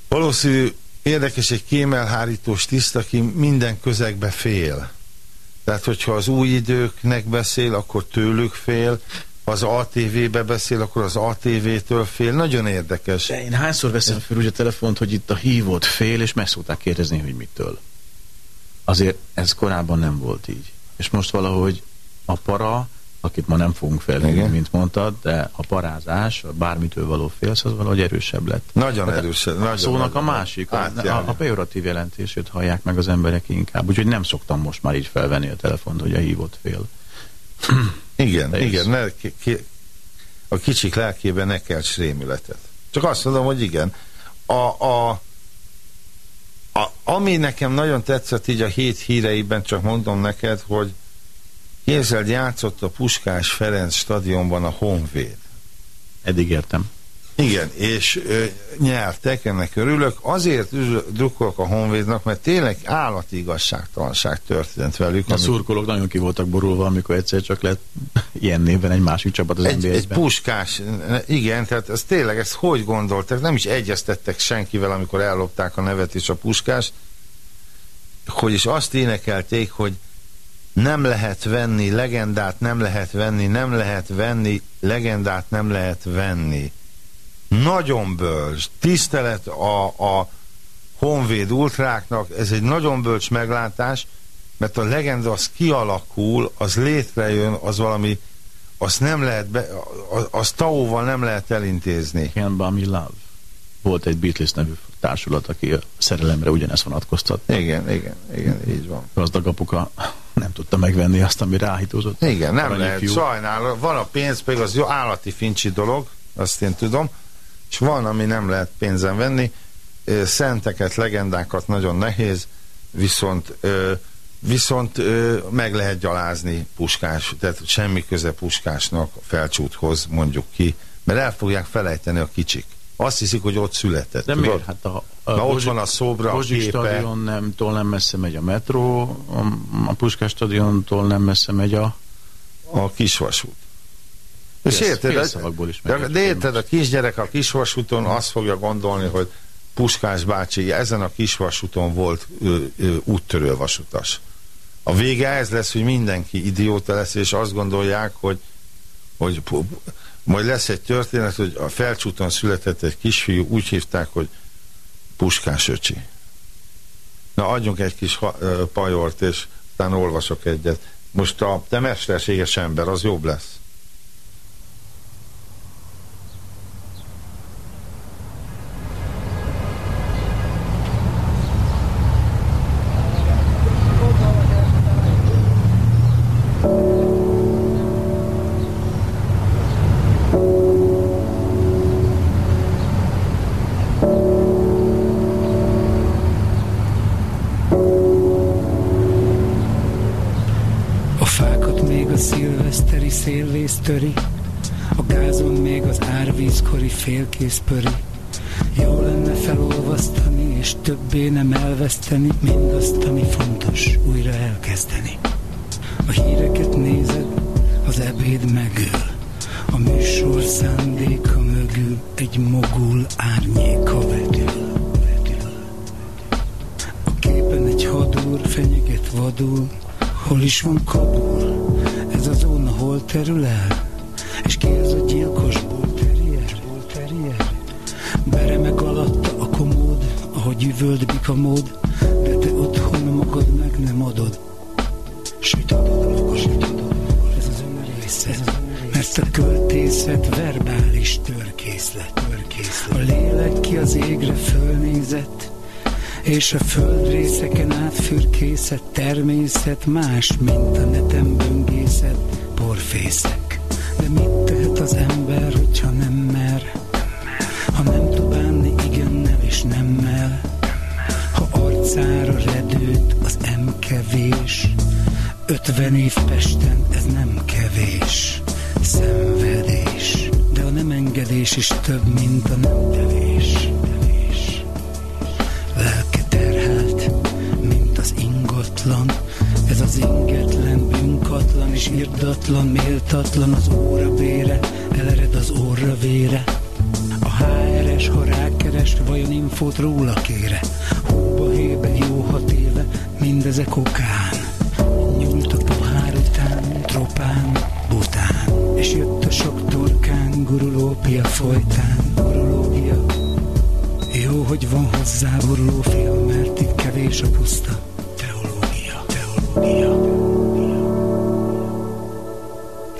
[SPEAKER 2] valószínű érdekes egy kémelhárítós tiszt, aki minden közegbe fél. Tehát, hogyha az új időknek beszél, akkor tőlük fél, az ATV-be beszél, akkor az ATV-től fél. Nagyon érdekes.
[SPEAKER 5] De én hányszor veszem fel úgy a telefont, hogy itt a hívót fél, és meg szokták kérdezni, hogy mitől. Azért ez korábban nem volt így. És most valahogy a para, akit ma nem fogunk felhívni, mint mondtad, de a parázás, a bármitől való félsz, az valahogy erősebb lett.
[SPEAKER 2] Nagyon
[SPEAKER 5] Tehát
[SPEAKER 2] erős.
[SPEAKER 5] A
[SPEAKER 2] Nagyon,
[SPEAKER 5] szónak a
[SPEAKER 2] nagyon-
[SPEAKER 5] másik, a,
[SPEAKER 2] átjárja.
[SPEAKER 5] a, a pejoratív jelentését hallják meg az emberek inkább. Úgyhogy nem szoktam most már így felvenni a telefont, hogy a hívott fél.
[SPEAKER 2] Igen,
[SPEAKER 5] Te
[SPEAKER 2] igen. Ne, ki, ki, a kicsik lelkében ne kelts rémületet. Csak azt mondom, hogy igen. A, a, a, ami nekem nagyon tetszett így a hét híreiben, csak mondom neked, hogy képzeld, játszott a Puskás Ferenc stadionban a Honvéd.
[SPEAKER 5] Eddig értem.
[SPEAKER 2] Igen, és ö, nyertek, ennek örülök. Azért drukkolok a Honvédnak, mert tényleg állati igazságtalanság történt velük.
[SPEAKER 5] A
[SPEAKER 2] ami-
[SPEAKER 5] szurkolók nagyon ki voltak borulva, amikor egyszer csak lett ilyen névben egy másik csapat az
[SPEAKER 2] egy,
[SPEAKER 5] NBA-ben.
[SPEAKER 2] egy puskás, igen, tehát ez tényleg, ezt hogy gondoltak? Nem is egyeztettek senkivel, amikor ellopták a nevet és a puskás, hogy is azt énekelték, hogy nem lehet venni legendát, nem lehet venni, nem lehet venni, legendát nem lehet venni. Nagyon bölcs, tisztelet a, a honvéd ultráknak, ez egy nagyon bölcs meglátás, mert a legenda az kialakul, az létrejön, az valami, azt nem lehet, be, az, az tauval nem lehet elintézni.
[SPEAKER 5] Can't Buy Me Love. Volt egy Beatles nevű társulat, aki a szerelemre ugyanezt vonatkoztat.
[SPEAKER 2] Igen, igen, igen, így van.
[SPEAKER 5] Gazdag apuka nem tudta megvenni azt, ami ráhítózott.
[SPEAKER 2] Igen, nem lehet,
[SPEAKER 5] fiú.
[SPEAKER 2] sajnálom. Van a pénz, pedig az jó állati fincsi dolog, azt én tudom, és van, ami nem lehet pénzen venni. Szenteket, legendákat nagyon nehéz, viszont viszont meg lehet gyalázni puskás, tehát semmi köze puskásnak a felcsúthoz, mondjuk ki, mert el fogják felejteni a kicsik. Azt hiszik, hogy ott született.
[SPEAKER 5] De
[SPEAKER 2] tudod?
[SPEAKER 5] miért? Hát a, a
[SPEAKER 2] Na, ott van a szobra, a
[SPEAKER 5] Bozsik
[SPEAKER 2] képe.
[SPEAKER 5] stadion nem, tól nem messze megy a metró, a, a Puskás stadiontól nem messze megy a...
[SPEAKER 2] a kisvasút. És érted,
[SPEAKER 5] is
[SPEAKER 2] de, érted, a kisgyerek a kisvasúton azt fogja gondolni, hogy Puskás bácsi ezen a kisvasúton volt ö, úttörő vasutas. A vége ez lesz, hogy mindenki idióta lesz, és azt gondolják, hogy, hogy majd lesz egy történet, hogy a felcsúton született egy kisfiú, úgy hívták, hogy Puskás öcsi. Na, adjunk egy kis ha, ö, pajort, és aztán olvasok egyet. Most a te mesterséges ember, az jobb lesz.
[SPEAKER 3] Elveszteni mindazt, ami fontos, újra elkezdeni. A híreket nézed, az ebéd megöl, a műsor szándéka mögül egy mogul árnyéka vedül. A képen egy hadúr fenyeget vadul, hol is van Kabul, ez a zóna hol terül el, és ki ez a gyilkos bulterier, bulterier? Beremeg alatta a komód, ahogy üvöld bikamód, költészet verbális törkészlet, törkészlet. A lélek ki az égre fölnézett, És a földrészeken átfürkészet természet más, mint a neten böngészet porfészek. De mit tehet az ember, hogyha nem mer? Ha nem tud bánni igennel és nemmel, ha arcára redőt az em kevés, ötven év Pesten ez nem kevés, szenvedés, de a nem engedés is több, mint a nem tevés. Lelke terhelt, mint az ingatlan, ez az ingetlen, bűnkatlan és irdatlan, méltatlan az óra bére, elered az óra vére. A HRS, ha rákeres, vajon infót róla kére? Hóba hébe, jó hat éve, mindezek okán. Nyúlt a pohár után, tropán. És jött a sok torkán, gurulópia folytán, gurulógia. Jó, hogy van hozzá buruló film, mert itt kevés a puszta. Teológia, teológia.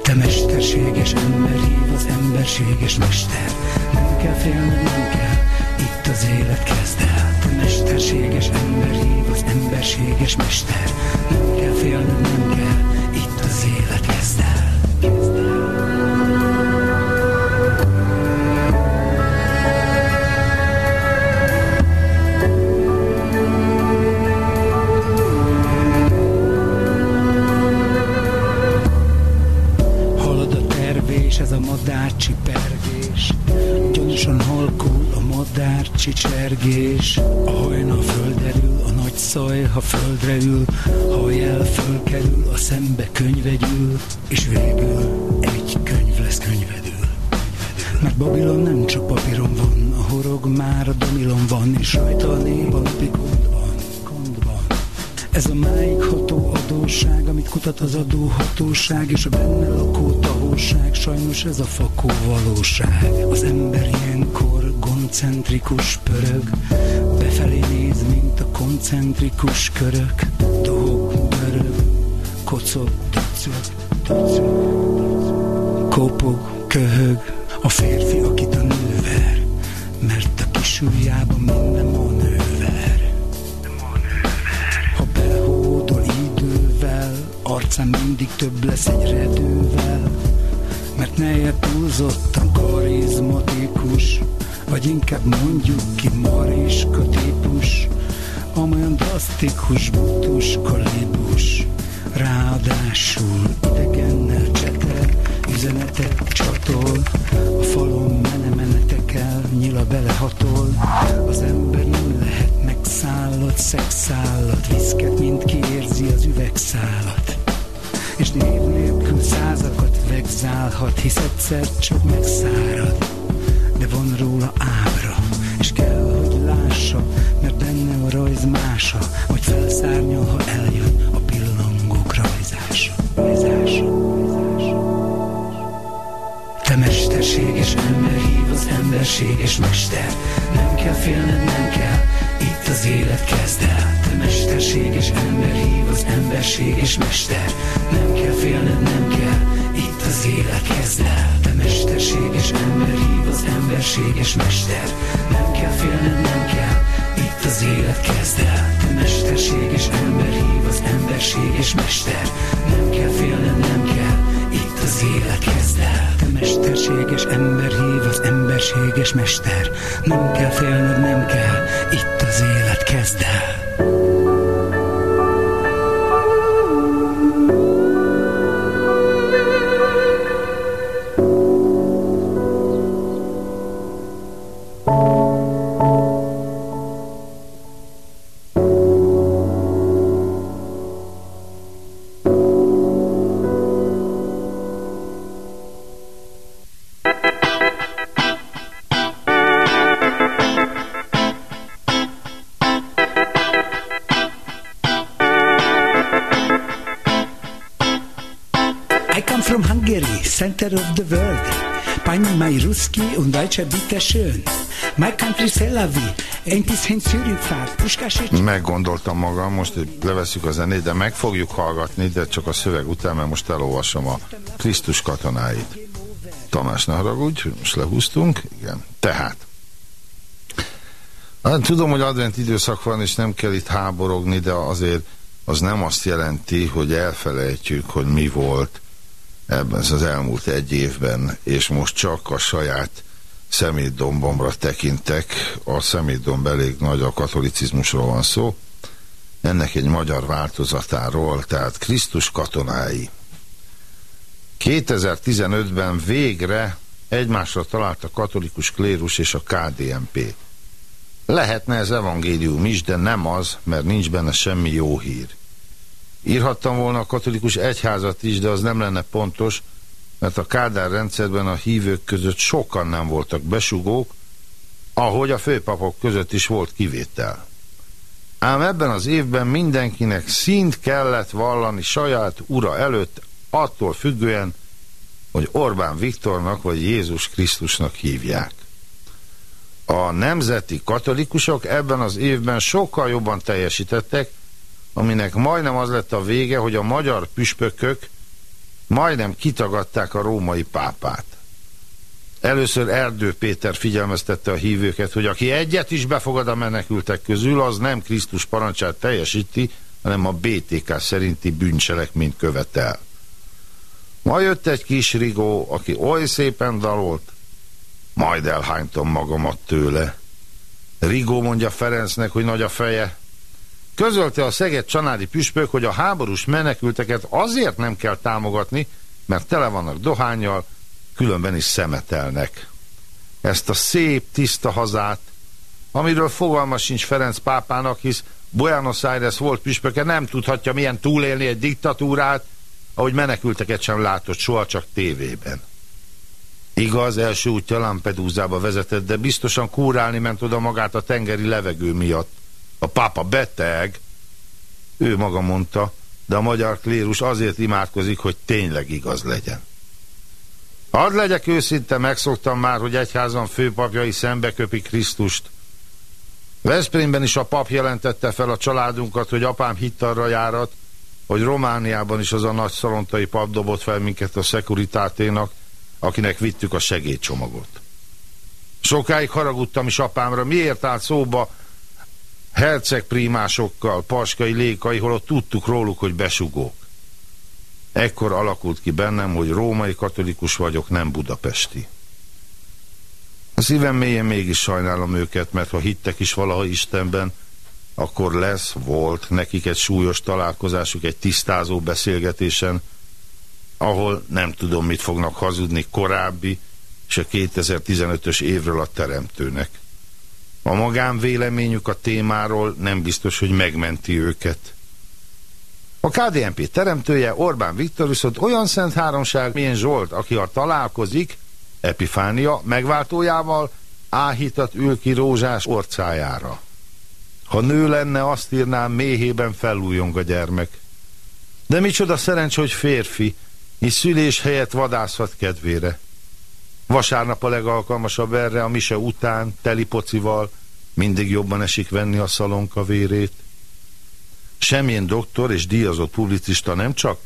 [SPEAKER 3] Te mesterséges ember hív az emberséges mester. Nem kell félned, nem kell, itt az élet kezd el. Te mesterséges ember hív az emberséges mester. Nem kell félned, nem kell, csergés A hajna földerül, a nagy szaj, ha földre ül Ha jel fölkerül, a szembe könyvegyül És végül egy könyv lesz könyvedül mert Babilon nem csak papíron van, a horog már a domilon van, és rajta a nép a napi gondban, gondban. Ez a máig ható adóság, amit kutat az adóhatóság, és a benne lakó tahóság, sajnos ez a fakó valóság. Az ember ilyenkor goncentrikus pörög, befelé néz, mint a koncentrikus körök. Dohog, dörög, kocog, döcög, döcög, kopog, köhög, a férfi, akit a nő ver, mert a kis ujjában minden manőver. Ha belehódol idővel, arcán mindig több lesz egy redővel, mert neje túlzottan karizmatikus, vagy inkább mondjuk ki mariska típus, amolyan drasztikus, butus, kalibus, ráadásul center of the world. Pani Majruski und Deutsche bitte schön. My country és
[SPEAKER 2] Meggondoltam magam, most leveszük a zenét, de meg fogjuk hallgatni, de csak a szöveg után, mert most elolvasom a Krisztus katonáit. Tamás, ne haragudj, most lehúztunk, igen. Tehát, Hát, tudom, hogy advent időszak van, és nem kell itt háborogni, de azért az nem azt jelenti, hogy elfelejtjük, hogy mi volt ebben az elmúlt egy évben, és most csak a saját szemétdombomra tekintek. A szemétdomb elég nagy, a katolicizmusról van szó. Ennek egy magyar változatáról, tehát Krisztus katonái. 2015-ben végre egymásra talált a katolikus klérus és a KDNP. Lehetne ez evangélium is, de nem az, mert nincs benne semmi jó hír. Írhattam volna a katolikus egyházat is, de az nem lenne pontos, mert a Kádár rendszerben a hívők között sokan nem voltak besugók, ahogy a főpapok között is volt kivétel. Ám ebben az évben mindenkinek szint kellett vallani saját ura előtt, attól függően, hogy Orbán Viktornak vagy Jézus Krisztusnak hívják. A nemzeti katolikusok ebben az évben sokkal jobban teljesítettek, aminek majdnem az lett a vége, hogy a magyar püspökök majdnem kitagadták a római pápát. Először Erdő Péter figyelmeztette a hívőket, hogy aki egyet is befogad a menekültek közül, az nem Krisztus parancsát teljesíti, hanem a BTK szerinti bűncselekményt követel. Ma jött egy kis rigó, aki oly szépen dalolt, majd elhánytam magamat tőle. Rigó mondja Ferencnek, hogy nagy a feje, Közölte a Szeged csanádi püspök, hogy a háborús menekülteket azért nem kell támogatni, mert tele vannak dohányjal, különben is szemetelnek. Ezt a szép, tiszta hazát, amiről fogalma sincs Ferenc pápának, hisz Buenos Aires volt püspöke, nem tudhatja milyen túlélni egy diktatúrát, ahogy menekülteket sem látott soha csak tévében. Igaz, első útja Lampedusába vezetett, de biztosan kúrálni ment oda magát a tengeri levegő miatt. A pápa beteg, ő maga mondta, de a magyar klérus azért imádkozik, hogy tényleg igaz legyen. Hadd legyek őszinte, megszoktam már, hogy egyházan főpapjai szembe köpi Krisztust. Veszprémben is a pap jelentette fel a családunkat, hogy apám hitt arra járat, hogy Romániában is az a nagy szalontai pap dobott fel minket a szekuritáténak, akinek vittük a segédcsomagot. Sokáig haragudtam is apámra, miért állt szóba, hercegprímásokkal, paskai, lékai, holott tudtuk róluk, hogy besugók. Ekkor alakult ki bennem, hogy római katolikus vagyok, nem budapesti. A szívem mélyen mégis sajnálom őket, mert ha hittek is valaha Istenben, akkor lesz, volt nekik egy súlyos találkozásuk, egy tisztázó beszélgetésen, ahol nem tudom, mit fognak hazudni korábbi és a 2015-ös évről a teremtőnek. A magánvéleményük a témáról nem biztos, hogy megmenti őket. A KDNP teremtője Orbán Viktor viszont olyan szent háromság, milyen Zsolt, aki a találkozik, Epifánia megváltójával, áhítat ül ki rózsás orcájára. Ha nő lenne, azt írnám, méhében felújong a gyermek. De micsoda szerencs, hogy férfi, és szülés helyett vadászhat kedvére. Vasárnap a legalkalmasabb erre, a mise után, teli pocival, mindig jobban esik venni a szalonka vérét. Semmilyen doktor és díjazott publicista nem csak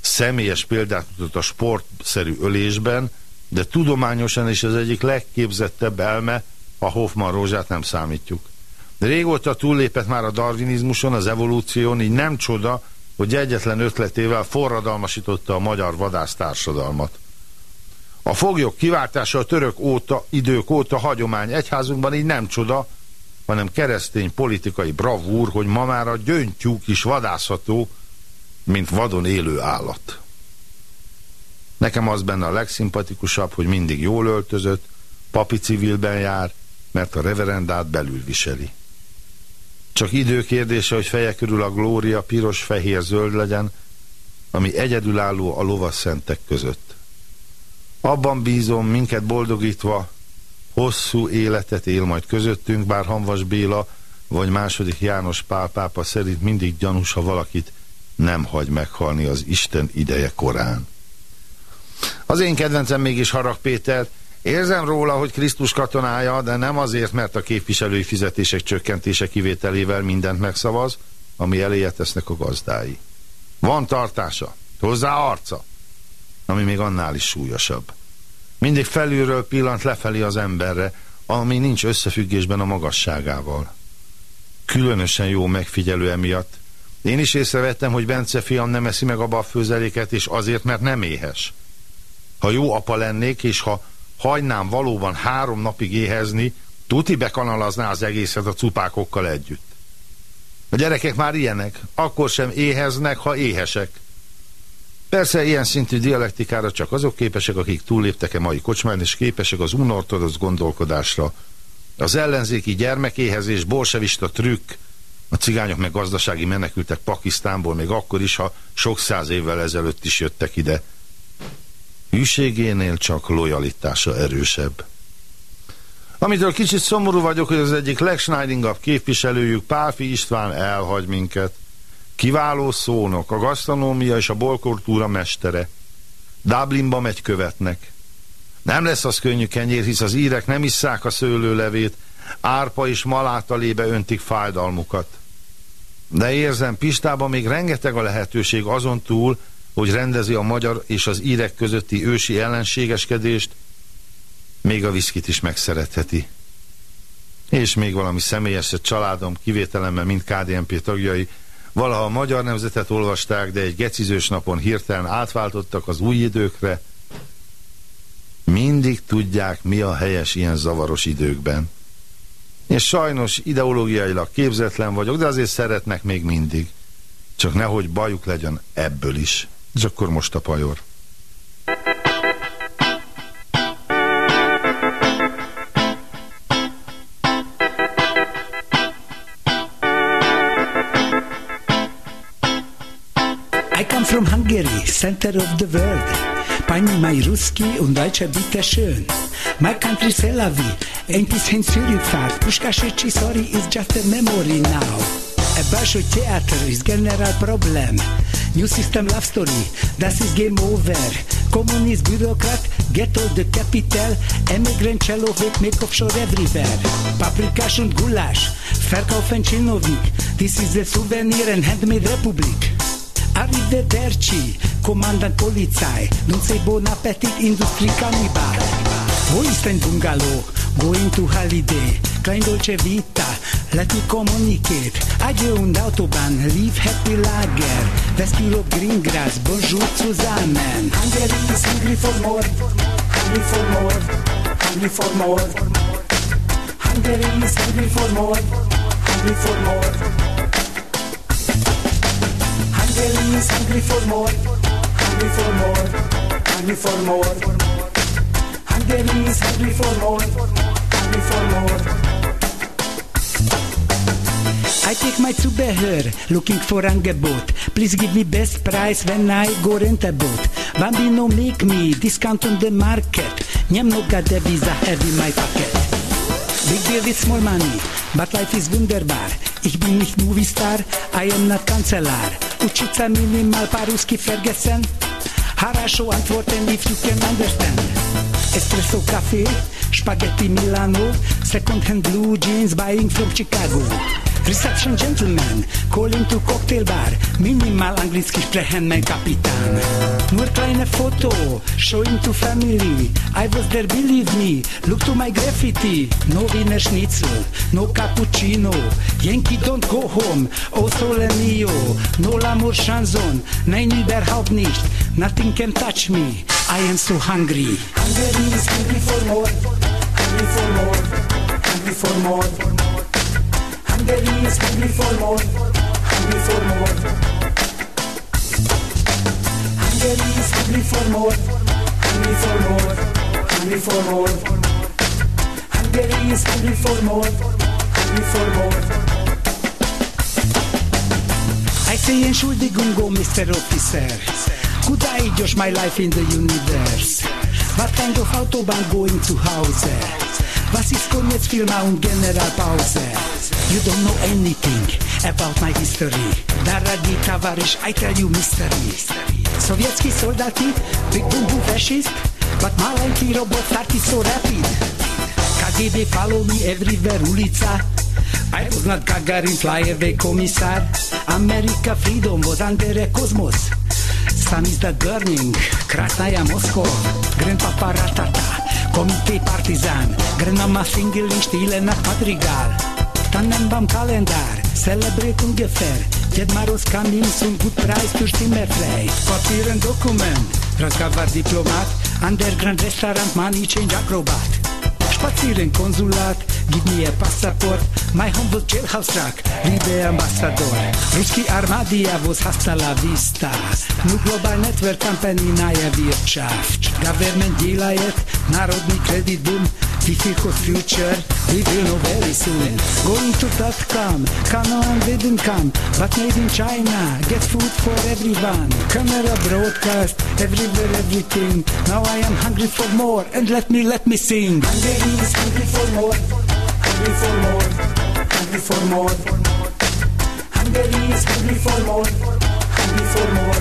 [SPEAKER 2] személyes példát mutat a sportszerű ölésben, de tudományosan is az egyik legképzettebb elme, a Hoffman rózsát nem számítjuk. De régóta túllépett már a darwinizmuson, az evolúción, így nem csoda, hogy egyetlen ötletével forradalmasította a magyar vadásztársadalmat. A foglyok kiváltása a török óta, idők óta hagyomány egyházunkban így nem csoda, hanem keresztény politikai bravúr, hogy ma már a gyöngytyúk is vadászható, mint vadon élő állat. Nekem az benne a legszimpatikusabb, hogy mindig jól öltözött, papi civilben jár, mert a reverendát belül viseli. Csak időkérdése, hogy feje körül a glória piros, fehér, zöld legyen, ami egyedülálló a lovasszentek között. Abban bízom, minket boldogítva, hosszú életet él majd közöttünk, bár Hanvas Béla vagy második János Pál pápa szerint mindig gyanús, ha valakit nem hagy meghalni az Isten ideje korán. Az én kedvencem mégis Harag Péter, Érzem róla, hogy Krisztus katonája, de nem azért, mert a képviselői fizetések csökkentése kivételével mindent megszavaz, ami eléje tesznek a gazdái. Van tartása, hozzá arca, ami még annál is súlyosabb. Mindig felülről pillant lefelé az emberre, ami nincs összefüggésben a magasságával. Különösen jó megfigyelő emiatt. Én is észrevettem, hogy Bence fiam nem eszi meg a főzeléket, és azért, mert nem éhes. Ha jó apa lennék, és ha hagynám valóban három napig éhezni, tuti bekanalazná az egészet a cupákokkal együtt. A gyerekek már ilyenek, akkor sem éheznek, ha éhesek. Persze ilyen szintű dialektikára csak azok képesek, akik túlléptek-e mai kocsmán, és képesek az unortodox gondolkodásra. Az ellenzéki gyermekéhezés, bolsevista trükk, a cigányok meg gazdasági menekültek Pakisztánból, még akkor is, ha sok száz évvel ezelőtt is jöttek ide. Hűségénél csak lojalitása erősebb. Amitől kicsit szomorú vagyok, hogy az egyik legschneidingabb képviselőjük, Pálfi István elhagy minket. Kiváló szónok, a gasztronómia és a bolkultúra mestere. Dublinba megy követnek. Nem lesz az könnyű kenyér, hisz az írek nem isszák a szőlőlevét, árpa és malátalébe öntik fájdalmukat. De érzem, Pistában még rengeteg a lehetőség azon túl, hogy rendezi a magyar és az írek közötti ősi ellenségeskedést, még a viszkit is megszeretheti. És még valami személyes, családom kivételemmel mind KDNP tagjai valaha a magyar nemzetet olvasták, de egy gecizős napon hirtelen átváltottak az új időkre. Mindig tudják, mi a helyes ilyen zavaros időkben. És sajnos ideológiailag képzetlen vagyok, de azért szeretnek még mindig. Csak nehogy bajuk legyen ebből is. És akkor most a pajor.
[SPEAKER 3] From Hungary, center of the world. Pani mai ruski und deutsche bitte schön. My country Tel Aviv, ain't this sorry is just a memory now. A Basho theater is general problem. New system love story, das is game over. Communist bureaucrat, ghetto the capital. Emigrant cello with make offshore everywhere. Paprika und Gulasch, verkaufen Chinovnik. This is a souvenir and handmade republic. Arrivederci, comandant Polizei, non sei bon appetit industrie cannibal. Wo ist dein Bungalow? Going to holiday, klein dolce vita, let me communicate. Adieu und Autobahn, leave happy lager. Vestilo green grass, bonjour zusammen. Hungary is hungry for more, hungry for more, hungry for more. Hungary is hungry for more, hungry for more. Is hungry for more, hungry for more, hungry for more. Hungary is hungry for more, hungry for more. I take my Zubehör, looking for Angebot. Please give me best price when I go rent a boat. Bambino make me discount on the market. Nie mnoga deviza have in my pocket. Big deal with small money, but life is wunderbar. Ich bin nicht Movie Star, I am not Kanzler. Učica minimal по-русски Ferguson. Хорошо antworten if you can understand. Espresso cafe, spaghetti Milano, second hand blue jeans buying from Chicago. Reception gentleman, calling to cocktail bar, minimal anglicky sprechen mein Kapitän. Nur kleine Foto, showing to family, I was there believe me, look to my graffiti, no Wiener Schnitzel, no cappuccino, Yankee don't go home, oh sole mio, no l'amour chanson, nein überhaupt nicht, nothing can touch me, I am so hungry. Hungry is hungry for more, hungry for more, hungry for more. Hungary is hungry for more, hungry for more. Hungary is hungry for more, hungry for more, hungry for more. Hungary is hungry for more, hungry for more. I say Entschuldigung, Mr. Officer. Could I judge my life in the universe? What kind of autobahn going to house? Was ist koniec filma und Generalpause? You don't know anything about my history. Daragi towarzysz, I tell you mystery. Sowiecki soldati, big boom boom fascist, but maleńki robot started so rapid. KGB follow me everywhere, ulica. I was not Gagarin, flyaway komisar. America freedom was under a cosmos. Sun is the burning, Krasnaya Moscow, Grandpapa Ratata. Komité partizán, Grenama single in Stile nach Madrigal. Tannen beim Kalendar, celebrate ungefähr. Jed Marus Kamin zum gut Preis für Stimmerfrei. Papieren Dokument, Razgavar Diplomat, Underground Restaurant, Money Change Acrobat. Spazieren Konsulat, Give me a passport, my humble jailhouse track, liebe ambassador. Ruský armádia hasta la vista, nu global network company Naya Wirtschaft. Government dílajet, národný credit boom, difficult future, we will know very soon. Going to dot-com, Canon didn't come, but made in China, get food for everyone. Camera broadcast, everywhere, everything. Now I am hungry for more, and let me, let me sing. Hungary is hungry for more hungry for more, hungry for more. Hungary is hungry for more, hungry for more.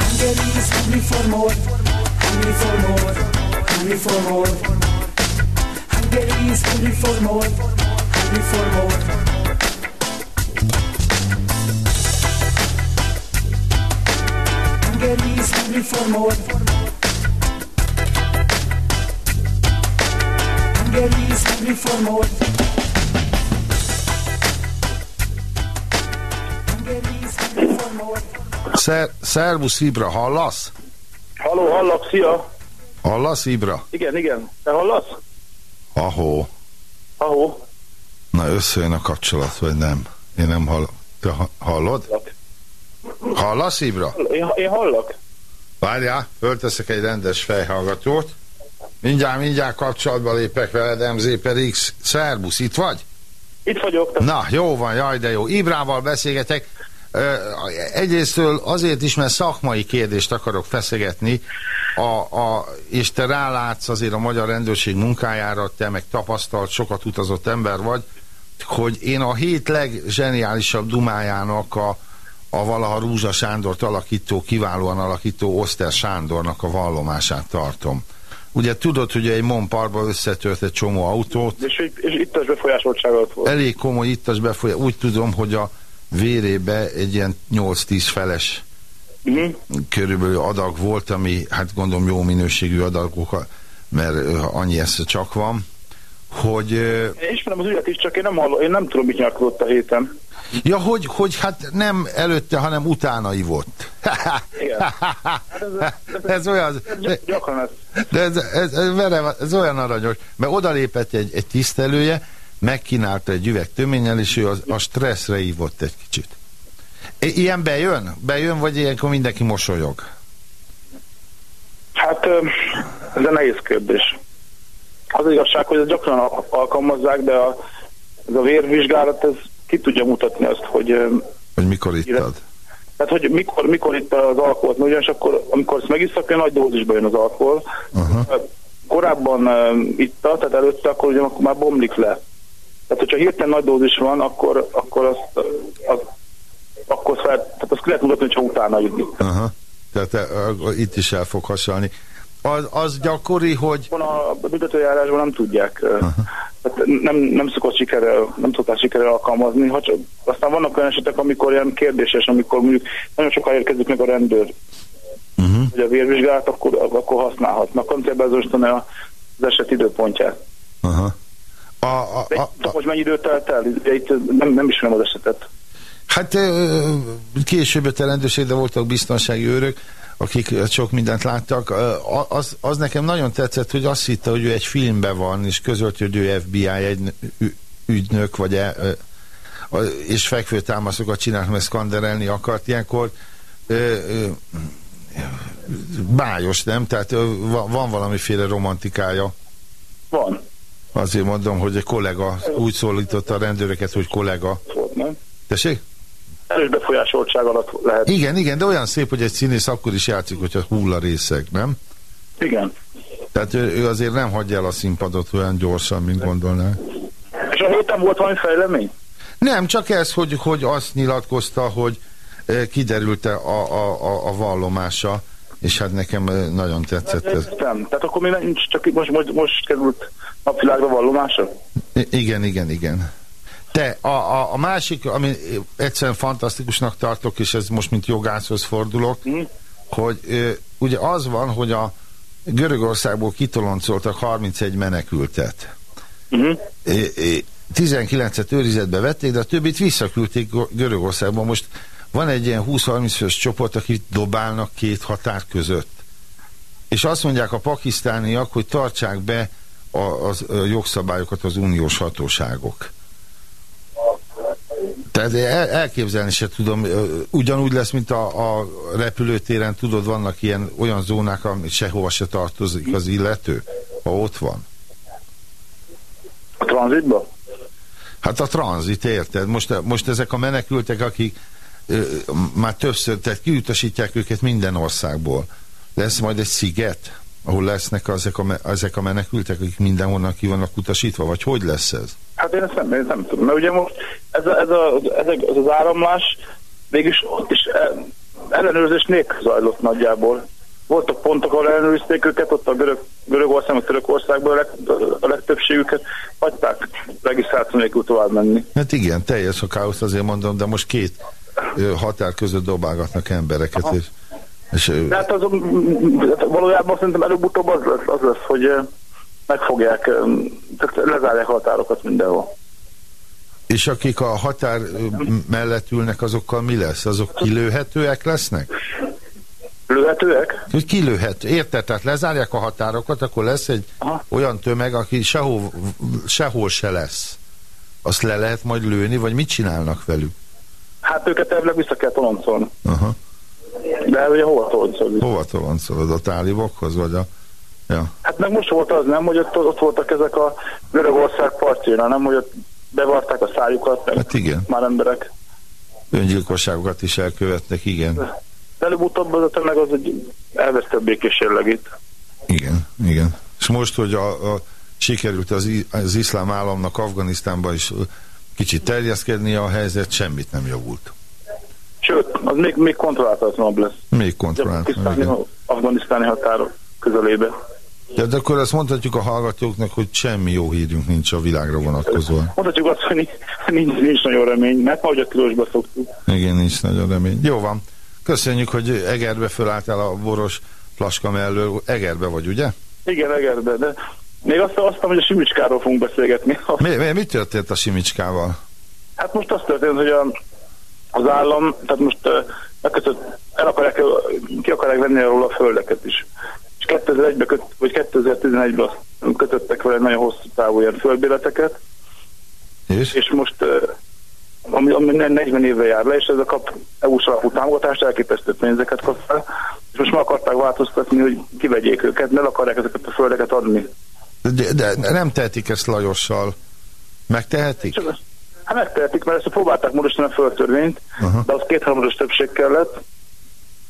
[SPEAKER 3] Hungary is hungry for more, hungry for more, hungry for more. Hungary is hungry for more, hungry for more. Hungary is hungry for more. More.
[SPEAKER 2] Szer, szervusz Ibra, hallasz?
[SPEAKER 6] Halló, hallak, szia!
[SPEAKER 2] Hallasz Ibra?
[SPEAKER 6] Igen, igen. Te hallasz?
[SPEAKER 2] Ahó.
[SPEAKER 6] Ahó,
[SPEAKER 2] Na összejön a kapcsolat, vagy nem? Én nem hallom. Te ha- hallod?
[SPEAKER 6] hallak.
[SPEAKER 2] Hallasz Ibra?
[SPEAKER 6] Én, én hallak.
[SPEAKER 2] Várjál, fölteszek egy rendes fejhallgatót. Mindjárt, mindjárt kapcsolatba lépek veled, MZ pedig. Szerbusz, itt vagy?
[SPEAKER 6] Itt vagyok. Te...
[SPEAKER 2] Na, jó van, jaj, de jó. Ibrával beszélgetek. Egyrésztől azért is, mert szakmai kérdést akarok feszegetni, a, a, és te rálátsz azért a magyar rendőrség munkájára, te meg tapasztalt, sokat utazott ember vagy, hogy én a hét legzseniálisabb dumájának a, a valaha Rúzsa Sándort alakító, kiválóan alakító Oszter Sándornak a vallomását tartom. Ugye tudod, hogy egy Monparba összetört egy csomó autót,
[SPEAKER 6] És, és itt az befolyásoltság alatt volt.
[SPEAKER 2] elég komoly ittas befolyás. Úgy tudom, hogy a vérébe egy ilyen 8-10 feles
[SPEAKER 6] Uh-huh.
[SPEAKER 2] körülbelül adag volt, ami hát gondolom jó minőségű adagok, mert annyi esze csak van, hogy
[SPEAKER 6] Én ismerem az ügyet is, csak én nem hallom, én nem tudom, mit nyilatkozott a héten.
[SPEAKER 2] Ja, hogy, hogy hát nem előtte, hanem utána ivott.
[SPEAKER 6] Igen.
[SPEAKER 2] ez olyan,
[SPEAKER 6] Gy- gyakran ez.
[SPEAKER 2] de ez, ez, ez, verem, ez olyan aranyos, mert odalépett egy, egy tisztelője, megkínálta egy üveg töménnyel, és ő az, a stresszre ívott egy kicsit. Ilyen bejön? Bejön, vagy ilyenkor mindenki mosolyog?
[SPEAKER 6] Hát ez egy nehéz kérdés. Az az igazság, hogy ezt gyakran al- alkalmazzák, de a, ez a vérvizsgálat, ez ki tudja mutatni azt, hogy
[SPEAKER 2] Hogy mikor ittad?
[SPEAKER 6] tehát, hogy mikor, mikor itt az alkoholt, ugyanis akkor, amikor ezt megiszak, olyan nagy dózisban jön az alkohol.
[SPEAKER 2] Aha.
[SPEAKER 6] Korábban uh, itta, tehát előtte, akkor ugye akkor már bomlik le. Tehát, hogyha hirtelen nagy dózis van, akkor, akkor azt, az, akkor fel, tehát azt ki lehet mutatni, hogyha utána inni.
[SPEAKER 2] Aha. Tehát e, e, itt is el fog hasonlni. Az, az gyakori, hogy
[SPEAKER 6] a büntetőjárásban nem tudják, uh, tehát nem, nem szokott sikerrel, nem szokták sikerrel alkalmazni, ha csak, aztán vannak olyan esetek, amikor ilyen kérdéses, amikor mondjuk nagyon sokan érkezik meg a rendőr,
[SPEAKER 2] uh-huh.
[SPEAKER 6] hogy a vérvizsgálat, akkor, akkor használhatnak. Nem kell beazonosítani az eset időpontját.
[SPEAKER 2] Aha. A, a,
[SPEAKER 6] De
[SPEAKER 2] a,
[SPEAKER 6] itt, hogy mennyi idő telt el? Itt nem, nem ismerem az esetet.
[SPEAKER 2] hát később a rendőrség, de voltak biztonsági őrök, akik sok mindent láttak. Az, az nekem nagyon tetszett, hogy azt hitte, hogy ő egy filmben van, és közölt, hogy ő FBI egy ügynök, vagy e, és fekvőtámaszokat csinált, mert szkanderelni akart ilyenkor. Bájos, nem? Tehát van valamiféle romantikája.
[SPEAKER 6] Van.
[SPEAKER 2] Azért mondom, hogy egy kollega úgy szólította a rendőröket, hogy kollega.
[SPEAKER 6] Volt, nem?
[SPEAKER 2] Tessék?
[SPEAKER 6] Erős befolyásoltság alatt lehet.
[SPEAKER 2] Igen, igen, de olyan szép, hogy egy színész akkor is játszik, hogyha hull a részeg, nem?
[SPEAKER 6] Igen.
[SPEAKER 2] Tehát ő, ő azért nem hagyja el a színpadot olyan gyorsan, mint gondolná.
[SPEAKER 6] És a héten volt valami fejlemény?
[SPEAKER 2] Nem, csak ez, hogy, hogy azt nyilatkozta, hogy eh, kiderült a, a, a, a vallomása, és hát nekem eh, nagyon tetszett ez.
[SPEAKER 6] Nem. Tehát akkor még nincs, csak most, most, most került napvilágra vallomása?
[SPEAKER 2] I- Igen, igen, igen. Te, a, a, a másik, ami egyszerűen fantasztikusnak tartok, és ez most mint jogászhoz fordulok,
[SPEAKER 6] Mhm.
[SPEAKER 2] hogy ö, ugye az van, hogy a Görögországból kitoloncoltak 31 menekültet.
[SPEAKER 6] Uh-huh.
[SPEAKER 2] 19-et őrizetbe vették, de a többit visszaküldték Görögországba. Most van egy ilyen 20-30 fős csoport, akik dobálnak két határ között. És azt mondják a pakisztániak, hogy tartsák be a, a, a jogszabályokat az uniós hatóságok. Tehát el, elképzelni se tudom, ugyanúgy lesz, mint a, a repülőtéren, tudod, vannak ilyen olyan zónák, amit sehova se tartozik az illető, ha ott van.
[SPEAKER 6] A tranzitba?
[SPEAKER 2] Hát a tranzit, érted? Most, most ezek a menekültek, akik ö, már többször, tehát kiutasítják őket minden országból. Lesz majd egy sziget, ahol lesznek ezek a, ezek a menekültek, akik mindenhonnan ki vannak utasítva, vagy hogy lesz ez?
[SPEAKER 6] Hát én ezt nem, én nem tudom, mert ugye most ez, a, ez, a, ez, a, ez az áramlás mégis ott is ellenőrzés nélkül zajlott nagyjából. Voltak pontok, ahol ellenőrizték őket, ott a görög, Görögország, a Törökországban a, leg, a legtöbbségüket hagyták regisztráció nélkül tovább menni.
[SPEAKER 2] Hát igen, teljes a káosz, azért mondom, de most két határ között dobálgatnak embereket. Aha. És,
[SPEAKER 6] és, de hát az, valójában szerintem előbb-utóbb az lesz, az lesz, hogy megfogják, tehát lezárják a határokat mindenhol.
[SPEAKER 2] És akik a határ mellett ülnek, azokkal mi lesz? Azok kilőhetőek lesznek?
[SPEAKER 6] Lőhetőek?
[SPEAKER 2] Hogy kilőhet, érted? Tehát lezárják a határokat, akkor lesz egy Aha. olyan tömeg, aki sehol, sehol se lesz. Azt le lehet majd lőni, vagy mit csinálnak velük?
[SPEAKER 6] Hát őket elvileg vissza kell toloncolni. Aha. De ugye hova toloncolod?
[SPEAKER 2] Hova toloncolod? A tálibokhoz, vagy a... Ja.
[SPEAKER 6] Hát meg most volt az, nem, hogy ott, ott voltak ezek a Görögország partjéra, nem, hogy ott bevarták a szájukat,
[SPEAKER 2] hát igen.
[SPEAKER 6] már emberek.
[SPEAKER 2] Öngyilkosságokat is elkövetnek, igen.
[SPEAKER 6] Előbb-utóbb az a tömeg az egy elveszte a békés jellegét.
[SPEAKER 2] Igen, igen. És most, hogy a, a sikerült az, az iszlám államnak Afganisztánban is kicsit terjeszkedni a helyzet, semmit nem javult.
[SPEAKER 6] Sőt, az még, még kontrolláltatlanabb lesz.
[SPEAKER 2] Még kontrolláltatlanabb.
[SPEAKER 6] Afganisztáni határok közelébe.
[SPEAKER 2] Ja, de akkor azt mondhatjuk a hallgatóknak, hogy semmi jó hírünk nincs a világra vonatkozóan.
[SPEAKER 6] Mondhatjuk azt, hogy nincs, nincs nagyon remény, mert ahogy a tilosba szoktuk.
[SPEAKER 2] Igen, nincs nagyon remény. Jó van. Köszönjük, hogy Egerbe fölálltál a boros plaska mellől. Egerbe vagy, ugye?
[SPEAKER 6] Igen, Egerbe, de még azt azt hogy a Simicskáról fogunk beszélgetni.
[SPEAKER 2] Mi, mi, mi történt a Simicskával?
[SPEAKER 6] Hát most azt történt, hogy a, az állam, tehát most uh, el akarják, ki akarják venni róla a földeket is. 2001-ben köt, vagy 2011-ben kötöttek vele nagyon hosszú távú ilyen földbéleteket, és, és most ami, ami 40 évre jár le, és ez a kap EU-s alapú támogatást, elképesztő pénzeket kap fel, és most már akarták változtatni, hogy kivegyék őket, nem akarják ezeket a földeket adni.
[SPEAKER 2] De, de nem tehetik ezt Lajossal. Megtehetik?
[SPEAKER 6] Hát megtehetik, mert ezt próbálták módosítani a földtörvényt, uh-huh. de az kétharmados többség kellett,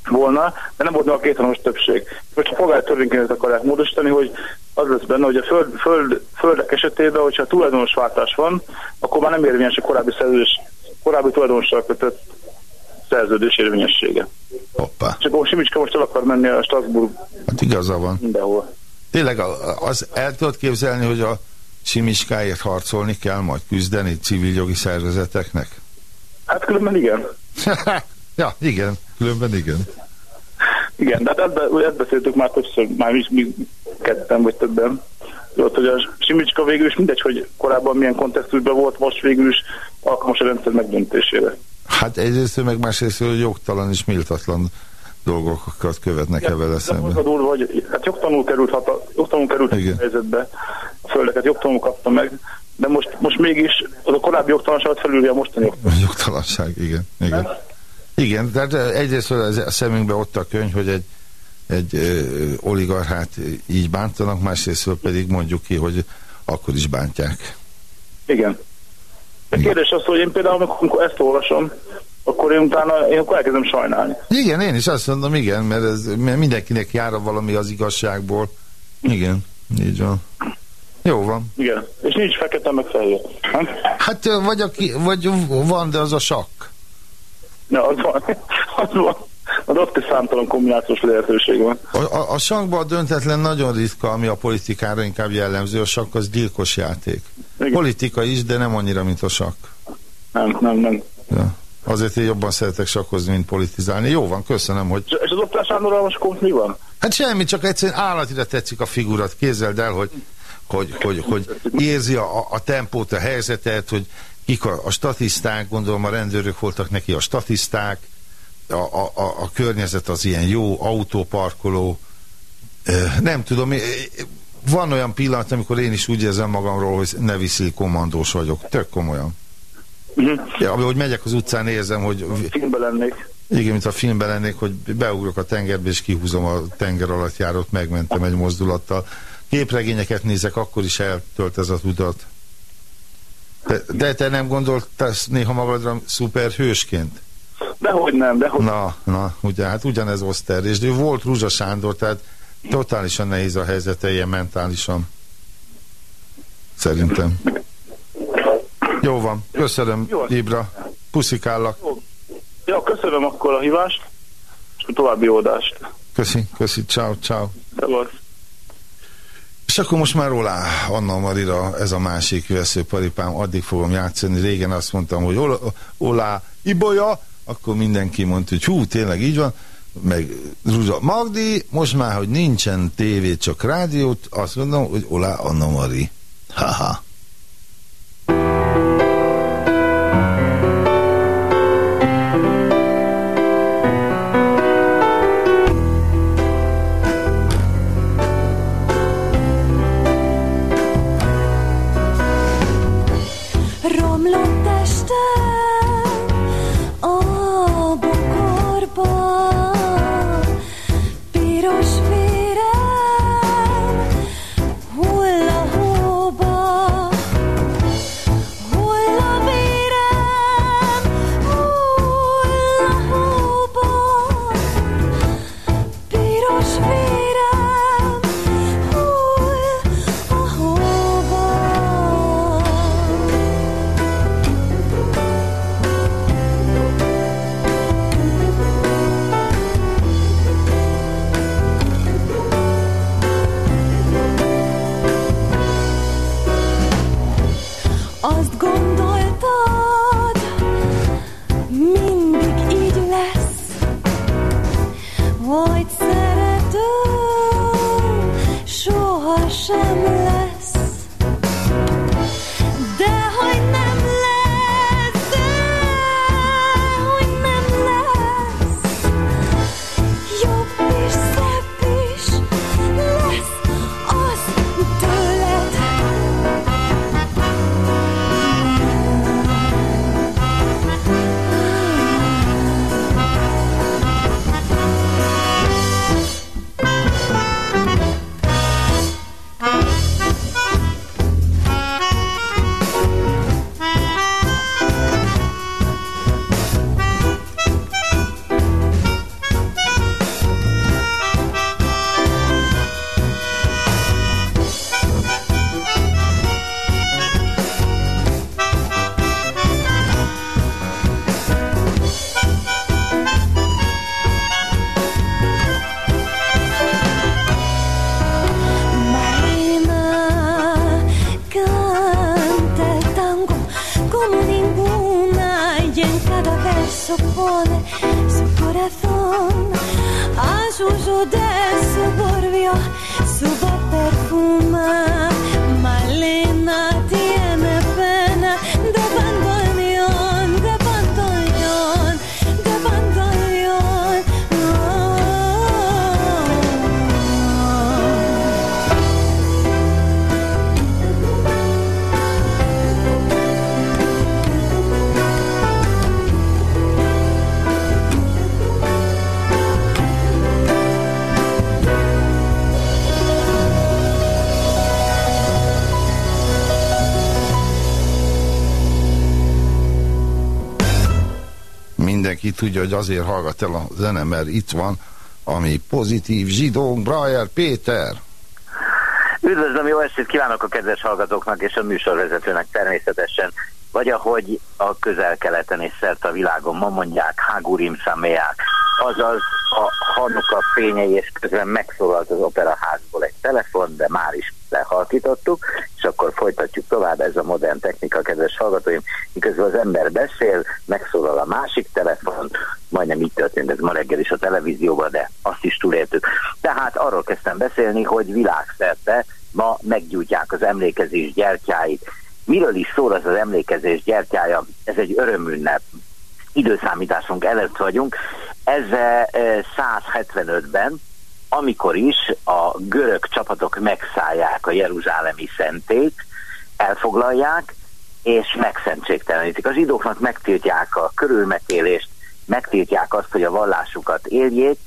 [SPEAKER 6] volna, de nem volt meg a kétharmados többség. Most a polgári törvénykönyvet akarják módosítani, hogy az lesz benne, hogy a föld, föld, földek esetében, hogyha tulajdonos váltás van, akkor már nem érvényes a korábbi szerződés, korábbi tulajdonossal kötött szerződés érvényessége.
[SPEAKER 2] Hoppá.
[SPEAKER 6] És akkor Simicska most el akar menni a Strasbourg.
[SPEAKER 2] Hát igaza van.
[SPEAKER 6] Mindenhol.
[SPEAKER 2] Tényleg az el tudod képzelni, hogy a Simiskáért harcolni kell, majd küzdeni civil jogi szervezeteknek?
[SPEAKER 6] Hát különben igen.
[SPEAKER 2] ja, igen. Különben igen.
[SPEAKER 6] Igen, de hát ezt beszéltük már többször, már mi, mi ketten vagy többen. Ott, hogy a Simicska végül is mindegy, hogy korábban milyen kontextusban volt, most végül is alkalmas a rendszer megdöntésére.
[SPEAKER 2] Hát egyrészt, meg másrészt, hogy jogtalan és méltatlan dolgokat követnek ja, e vele szemben.
[SPEAKER 6] Az durva, hogy hát jogtanul került, hata, jogtanul került a helyzetbe, a földeket jogtanul kapta meg, de most, most mégis az a korábbi jogtalanságot felülje a mostani
[SPEAKER 2] jogtalanság. Jogtalanság, igen. igen. Nem? Igen, tehát egyrészt a szemünkbe ott a könyv, hogy egy, egy ö, oligarchát így bántanak, másrészt pedig mondjuk ki, hogy akkor is bántják.
[SPEAKER 6] Igen. A kérdés az, hogy én például, amikor ezt olvasom, akkor én utána én akkor elkezdem sajnálni.
[SPEAKER 2] Igen, én is azt mondom, igen, mert, ez, mert mindenkinek jár valami az igazságból. Igen, így van. Jó van.
[SPEAKER 6] Igen, és nincs fekete meg fehér.
[SPEAKER 2] Hát vagy, aki, vagy van, de az a sakk.
[SPEAKER 6] Ja, az van. Az van. Az ott is számtalan kombinációs lehetőség van.
[SPEAKER 2] A, a, a sankban a döntetlen nagyon ritka, ami a politikára inkább jellemző. A sakk az gyilkos játék. Igen. Politika is, de nem annyira, mint a sakk.
[SPEAKER 6] Nem, nem, nem.
[SPEAKER 2] Ja. Azért én jobban szeretek sakkozni, mint politizálni. Jó van, köszönöm, hogy...
[SPEAKER 6] És az Osztrás Sándorral most mi van?
[SPEAKER 2] Hát semmi, csak egyszerűen állatira tetszik a figurat. Képzeld el, hogy, hogy, hogy, hogy érzi a, a tempót, a helyzetet, hogy kik a, a statiszták, gondolom a rendőrök voltak neki a statiszták, a, a, a, a környezet az ilyen jó, autóparkoló, nem tudom, van olyan pillanat, amikor én is úgy érzem magamról, hogy ne viszi kommandós vagyok. Tök komolyan. Uh-huh. Ja, hogy megyek az utcán, érzem, hogy...
[SPEAKER 6] Filmben lennék.
[SPEAKER 2] Igen, mint a filmben lennék, hogy beugrok a tengerbe, és kihúzom a tenger alatt járót, megmentem egy mozdulattal. Képregényeket nézek, akkor is eltölt ez a tudat. De, de te nem gondoltasz néha magadra szuper hősként?
[SPEAKER 6] Dehogy nem, dehogy.
[SPEAKER 2] Na, na, ugye, hát ugyanez Oszter, és ő volt Rúzsa Sándor, tehát totálisan nehéz a helyzete ilyen mentálisan. Szerintem. Jó van, köszönöm, Jó. Ibra. Puszikállak. Jó.
[SPEAKER 6] Ja, köszönöm akkor a hívást, és a további oldást.
[SPEAKER 2] Köszi, köszi, ciao, ciao. És akkor most már Olá, Anna Marira, ez a másik veszőparipám, addig fogom játszani. Régen azt mondtam, hogy Olá, Olá Ibolya, akkor mindenki mondta, hogy hú, tényleg így van, meg Zsuzsa Magdi, most már, hogy nincsen tévé, csak rádiót, azt mondom, hogy Olá Anna Mari. Ha-ha. romlott testem a bokorban. Tudja, hogy azért hallgat el a zene, mert itt van, ami pozitív zsidónk, Brajer Péter.
[SPEAKER 7] Üdvözlöm, jó estét kívánok a kedves hallgatóknak és a műsorvezetőnek természetesen. Vagy ahogy a közel-keleten és szert a világon ma mondják, Hagurim Sameák, azaz a Hanuka fényei, és közben megszólalt az operaházból egy telefon, de már is lehalkítottuk, és akkor folytatjuk tovább, ez a modern kedves hallgatóim, miközben az ember beszél, megszólal a másik telefon, majdnem így történt ez ma reggel is a televízióban, de azt is túléltük. Tehát arról kezdtem beszélni, hogy világszerte ma meggyújtják az emlékezés gyertyáit. Miről is szól az az emlékezés gyertyája? Ez egy örömünnep. Időszámításunk előtt vagyunk. Ez 175-ben amikor is a görög csapatok megszállják a Jeruzsálemi szentét, elfoglalják, és megszentségtelenítik. A zsidóknak megtiltják a körülmetélést, megtiltják azt, hogy a vallásukat éljék,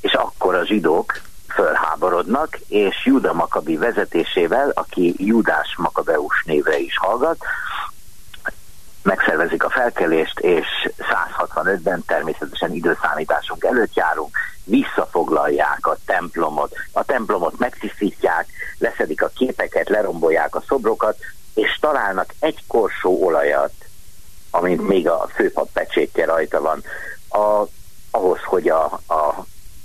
[SPEAKER 7] és akkor a zsidók fölháborodnak, és Juda Makabi vezetésével, aki Judás Makabeus névre is hallgat, megszervezik a felkelést, és 165-ben természetesen időszámításunk előtt járunk, visszafoglalják a templomot, a templomot megtisztítják, leszedik a képeket, lerombolják a szobrokat, és találnak egy korsó olajat, amint még a főpap pecsétje rajta van, a, ahhoz, hogy a, a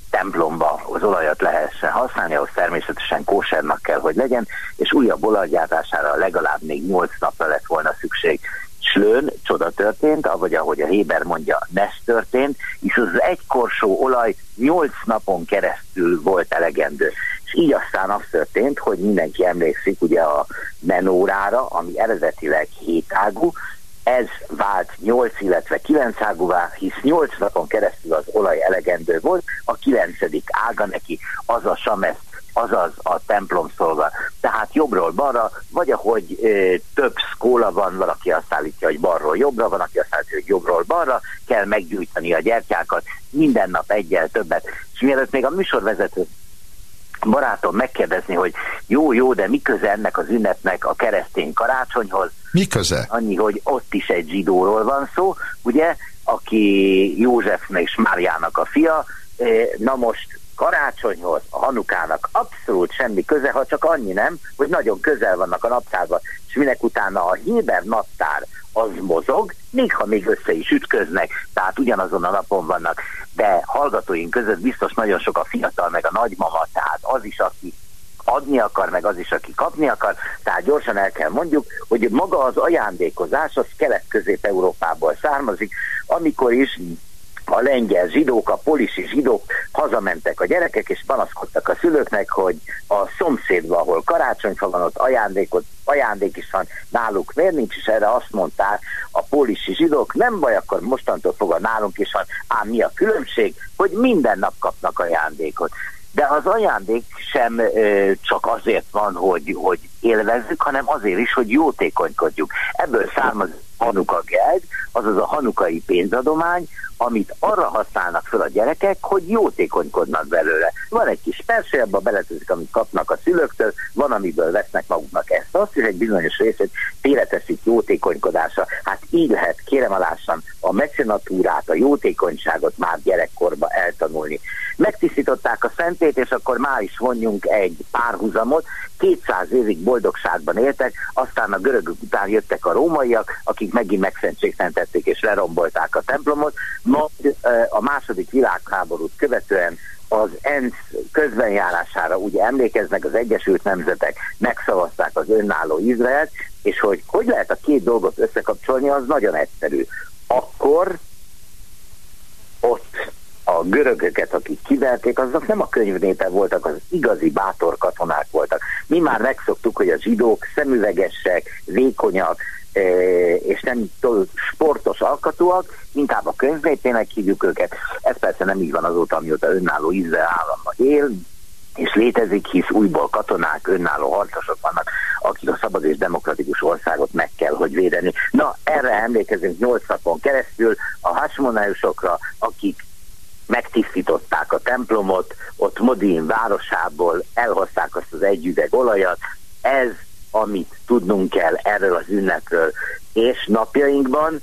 [SPEAKER 7] templomba az olajat lehessen használni, ahhoz természetesen kósernak kell, hogy legyen, és újabb olajgyártására legalább még 8 napra lett volna szükség. Slön, csoda történt, vagy ahogy a Héber mondja, nesz történt, és az egy korsó olaj nyolc napon keresztül volt elegendő. És így aztán az történt, hogy mindenki emlékszik ugye a menórára, ami eredetileg hétágú, ez vált 8, illetve 9 ágúvá, hisz 8 napon keresztül az olaj elegendő volt, a 9. ága neki az a samesz azaz a templom szolga. Tehát jobbról balra, vagy ahogy e, több szkóla van, valaki azt állítja, hogy balról jobbra, van, aki azt állítja, hogy jobbról balra, kell meggyújtani a gyertyákat, minden nap egyel többet. És mielőtt még a műsorvezető barátom megkérdezni, hogy jó, jó, de mi köze ennek az ünnepnek a keresztény karácsonyhoz?
[SPEAKER 2] Mi köze?
[SPEAKER 7] Annyi, hogy ott is egy zsidóról van szó, ugye, aki Józsefnek és Máriának a fia, na most karácsonyhoz, a Hanukának abszolút semmi köze, ha csak annyi nem, hogy nagyon közel vannak a naptárban, és minek utána a Héber naptár az mozog, még ha még össze is ütköznek, tehát ugyanazon a napon vannak, de hallgatóink között biztos nagyon sok a fiatal, meg a nagymama, tehát az is, aki adni akar, meg az is, aki kapni akar. Tehát gyorsan el kell mondjuk, hogy maga az ajándékozás az kelet-közép-európából származik, amikor is a lengyel zsidók, a polisi zsidók hazamentek a gyerekek, és panaszkodtak a szülőknek, hogy a szomszédban, ahol karácsonyfa van, ott ajándékot, ajándék is van, náluk miért nincs, és erre azt mondták a polisi zsidók, nem baj, akkor mostantól fogva nálunk is van, ám mi a különbség, hogy minden nap kapnak ajándékot. De az ajándék sem ö, csak azért van, hogy, hogy élvezzük, hanem azért is, hogy jótékonykodjuk. Ebből származik Hanuka geld, azaz a hanukai pénzadomány, amit arra használnak fel a gyerekek, hogy jótékonykodnak belőle. Van egy kis persze, abba beletözik, amit kapnak a szülőktől, van, amiből vesznek maguknak ezt. Azt is egy bizonyos részét félreteszik jótékonykodásra. Hát így lehet kérem alásan a mecenatúrát, a jótékonyságot már gyerekkorba eltanulni. Megtisztították a szentét, és akkor már is vonjunk egy párhuzamot. 200 évig boldogságban éltek, aztán a görögök után jöttek a rómaiak, akik megint megszentségtentették és lerombolták a templomot, majd a második világháborút követően az ENSZ közbenjárására ugye emlékeznek az Egyesült Nemzetek, megszavazták az önálló Izraelt, és hogy hogy lehet a két dolgot összekapcsolni, az nagyon egyszerű. Akkor ott a görögöket, akik kiverték, azok nem a könyvnépe voltak, az igazi bátor katonák voltak. Mi már megszoktuk, hogy a zsidók szemüvegesek, vékonyak, és nem sportos alkatúak, inkább a könyvnépének hívjuk őket. Ez persze nem így van azóta, amióta önálló Izrael állama él, és létezik, hisz újból katonák, önálló harcosok vannak, akik a szabad és demokratikus országot meg kell, hogy védeni. Na, erre emlékezünk nyolc napon keresztül a hasmonájusokra, akik megtisztították a templomot, ott Modin városából elhozták azt az egy üveg olajat. Ez amit tudnunk kell erről az ünnepről. És napjainkban